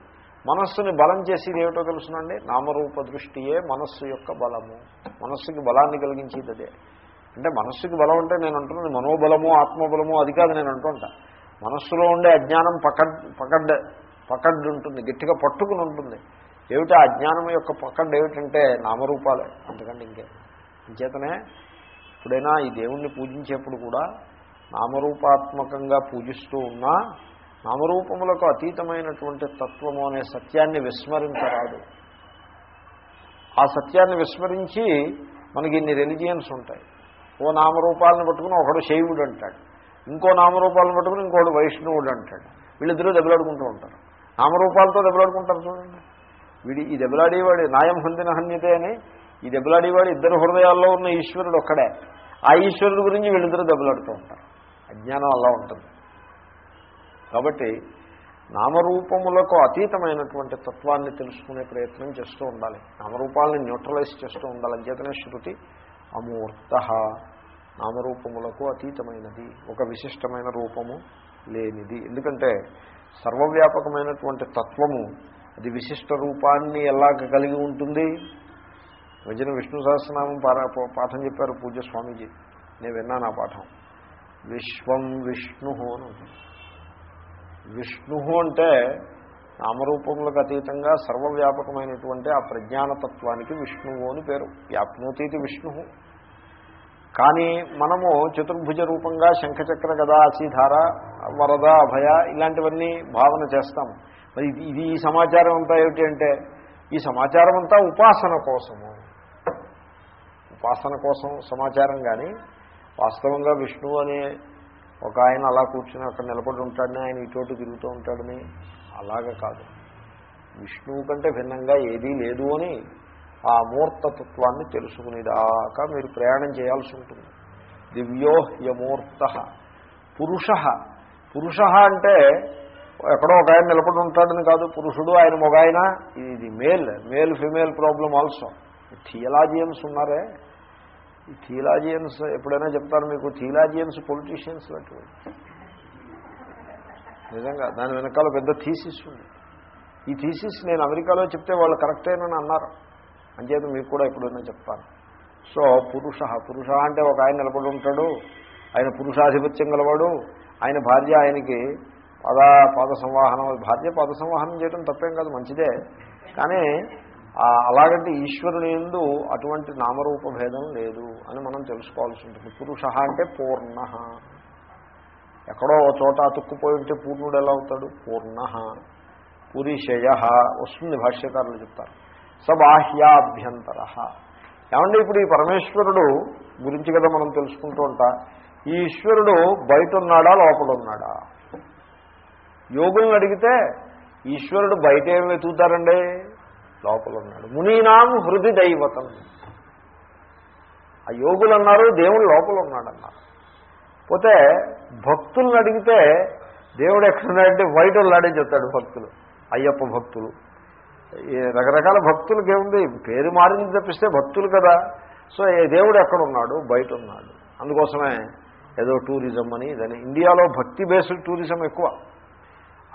మనస్సుని బలం చేసేది ఏమిటో తెలుసునండి? నామరూప దృష్టియే మనస్సు యొక్క బలము. మనస్సుకి బలాన్ని కలిగించేది అదే. అంటే మనస్సుకి బలం అంటే నేను అంటున్నది మనోబలము ఆత్మబలము అది కాదు నేను అంటుంటా. మనస్సులో ఉండే అజ్ఞానం పకడ్ పకడ్ పకడ్ ఉంటుంది గట్టిగా పట్టుకుని ఉంటుంది. ఏమిటి అజ్ఞానం యొక్క పకడ్ ఏమిటంటే నామరూపాలే అందుకంటే ఇంకే. అంచేతనే ఎప్పుడైనా ఈ దేవుణ్ణి పూజించేప్పుడు కూడా నామరూపాత్మకంగా పూజిస్తూ ఉన్నా నామరూపములకు అతీతమైనటువంటి తత్వము అనే సత్యాన్ని విస్మరించరాదు. ఆ సత్యాన్ని విస్మరించి మనకి ఇన్ని రెలిజియన్స్ ఉంటాయి. ఓ నామరూపాలను పట్టుకుని ఒకడు శైవుడు అంటాడు. ఇంకో నామరూపాలను పట్టుకుని ఇంకోడు వైష్ణవుడు అంటాడు. వీళ్ళిద్దరూ దెబ్బలాడుకుంటూ ఉంటారు. నామరూపాలతో దెబ్బలాడుకుంటారు చూడండి. వీడి ఈ దెబ్బలాడేవాడు నాయం హందిన హన్యతే అని ఈ దెబ్బలాడేవాడు ఇద్దరు హృదయాల్లో ఉన్న ఈశ్వరుడు ఒక్కడే. ఆ ఈశ్వరుడు గురించి వీళ్ళిద్దరూ దెబ్బలాడుతూ ఉంటారు. అజ్ఞానం అలా ఉంటుంది. కాబట్టి నామరూపములకు అతీతమైనటువంటి తత్వాన్ని తెలుసుకునే ప్రయత్నం చేస్తూ ఉండాలి. నామరూపాలను న్యూట్రలైజ్ చేస్తూ ఉండాలి. అంచేతనే శృతి అమూర్త. నామరూపములకు అతీతమైనది. ఒక విశిష్టమైన రూపము లేనిది. ఎందుకంటే సర్వవ్యాపకమైనటువంటి తత్వము అది విశిష్ట రూపాన్ని ఎలాగ కలిగి ఉంటుంది? మధ్యన విష్ణు సహస్రనామం పాఠం చెప్పారు పూజ స్వామీజీ. నేను విన్నాను ఆ పాఠం. విశ్వం విష్ణు అని విష్ణు అంటే నామరూపములకు అతీతంగా సర్వవ్యాపకమైనటువంటి ఆ ప్రజ్ఞానతత్వానికి విష్ణువు అని పేరు. వ్యాప్నోతీతి విష్ణు. కానీ మనము చతుర్భుజ రూపంగా శంఖచక్ర గదా అసీధార వరద అభయ ఇలాంటివన్నీ భావన చేస్తాం. మరి ఇది ఇది ఈ సమాచారం అంతా ఏమిటి అంటే ఈ సమాచారం అంతా ఉపాసన కోసం ఉపాసన కోసం సమాచారం కానీ వాస్తవంగా విష్ణువు అనే ఒక ఆయన అలా కూర్చుని అక్కడ నిలబడి ఉంటాడని ఆయన ఇటువంటి తిరుగుతూ ఉంటాడని అలాగే కాదు. విష్ణువు కంటే భిన్నంగా ఏదీ లేదు అని ఆ అమూర్తత్వాన్ని తెలుసుకునేదాకా మీరు ప్రయాణం చేయాల్సి ఉంటుంది. దివ్యోహ్యమూర్త పురుష. పురుష అంటే ఎక్కడో ఒక ఆయన నిలబడి ఉంటాడని కాదు పురుషుడు ఆయన మొగాయన ఇది male male female problem also. Theologians ఉన్నారే. ఈ థియలాజియన్స్ ఎప్పుడైనా చెప్తారు మీకు? థీలాజియన్స్ పొలిటీషియన్స్ లాంటివి. నిజంగా దాని వెనకాల పెద్ద థీసిస్ ఉంది. ఈ థీసిస్ నేను అమెరికాలో చెప్తే వాళ్ళు కరెక్టేనని అన్నారు. అంచేత మీకు కూడా ఎప్పుడైనా చెప్తాను. సో పురుష పురుష అంటే ఒక ఆయన నిలబడి ఉంటాడు. ఆయన పురుషాధిపత్యం గలవాడు. ఆయన భార్య ఆయనకి పద పాద సంవాహనం భార్య పాద సంవాహనం చేయడం తప్పేం కాదు మంచిదే. కానీ అలాగంటే ఈశ్వరుని ఎందు అటువంటి నామరూప భేదం లేదు అని మనం తెలుసుకోవాల్సి ఉంటుంది. పురుష అంటే పూర్ణ. ఎక్కడో చోట అతుక్కుపోయి ఉంటే పూర్ణుడు ఎలా అవుతాడు? పూర్ణ. పురిషయ వస్తుంది భాష్యకారులు చెప్తారు. సబాహ్యాభ్యంతర ఏమంటే ఇప్పుడు ఈ పరమేశ్వరుడు గురించి కదా మనం తెలుసుకుంటూ ఉంటా. ఈ ఈశ్వరుడు బయట ఉన్నాడా లోపల ఉన్నాడా యోగుల్ని అడిగితే ఈశ్వరుడు బయట ఏం వెతుకుతారండి? లోపల ఉన్నాడు మునీనాం హృది దైవతం. ఆ యోగులు అన్నారు దేవుడు లోపల ఉన్నాడన్నారు పోతే భక్తులను అడిగితే దేవుడు ఎక్కడున్నాడంటే వైట్ వాళ్ళాడే చెప్తాడు భక్తులు. అయ్యప్ప భక్తులు. రకరకాల భక్తులకి ఏముంది పేరు మారింది తప్పిస్తే భక్తులు కదా. సో ఏ దేవుడు ఎక్కడున్నాడు? బయట ఉన్నాడు. అందుకోసమే ఏదో టూరిజం అని దాని ఇండియాలో భక్తి బేస్డ్ టూరిజం ఎక్కువ.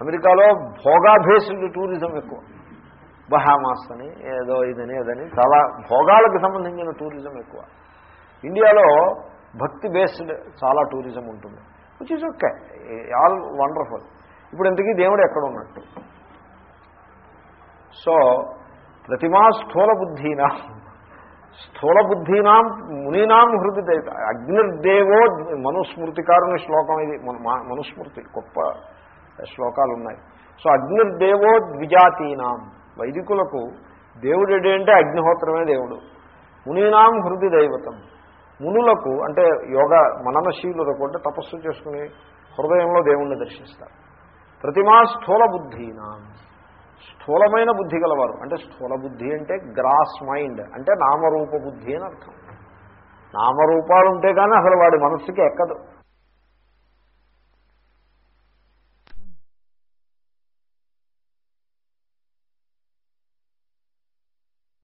అమెరికాలో భోగా బేస్డ్ టూరిజం ఎక్కువ. బహామాస్ అని ఏదో ఇదని ఏదని చాలా భోగాలకు సంబంధించిన టూరిజం ఎక్కువ. ఇండియాలో భక్తి బేస్డ్ చాలా టూరిజం ఉంటుంది. Which is okay all wonderful ఇప్పుడు ఇంతకీ దేవుడు ఎక్కడ ఉన్నట్టు? సో ప్రతిమా స్థూల బుద్ధీనా. స్థూల బుద్ధీనాం మునీనాం హృది అగ్నిర్దేవో మనుస్మృతికారుని శ్లోకం ఇది. మన- మనుస్మృతి గొప్ప శ్లోకాలు ఉన్నాయి సో అగ్నిర్దేవో ద్విజాతీనాం. వైదికులకు దేవుడు అంటే అగ్నిహోత్రమే దేవుడు. మునీనాం హృది దైవతం. మునులకు అంటే యోగ మననశీలులకు అంటే తపస్సు చేసుకుని హృదయంలో దేవుణ్ణి దర్శిస్తారు. ప్రతిమా స్థూల బుద్ధినాం. స్థూలమైన బుద్ధి గలవారు. అంటే స్థూల బుద్ధి అంటే గ్రాస్ మైండ్. అంటే నామరూప బుద్ధి అని అర్థం. నామరూపాలు ఉంటే కానీ అసలు వాడి మనస్సుకి ఎక్కదు.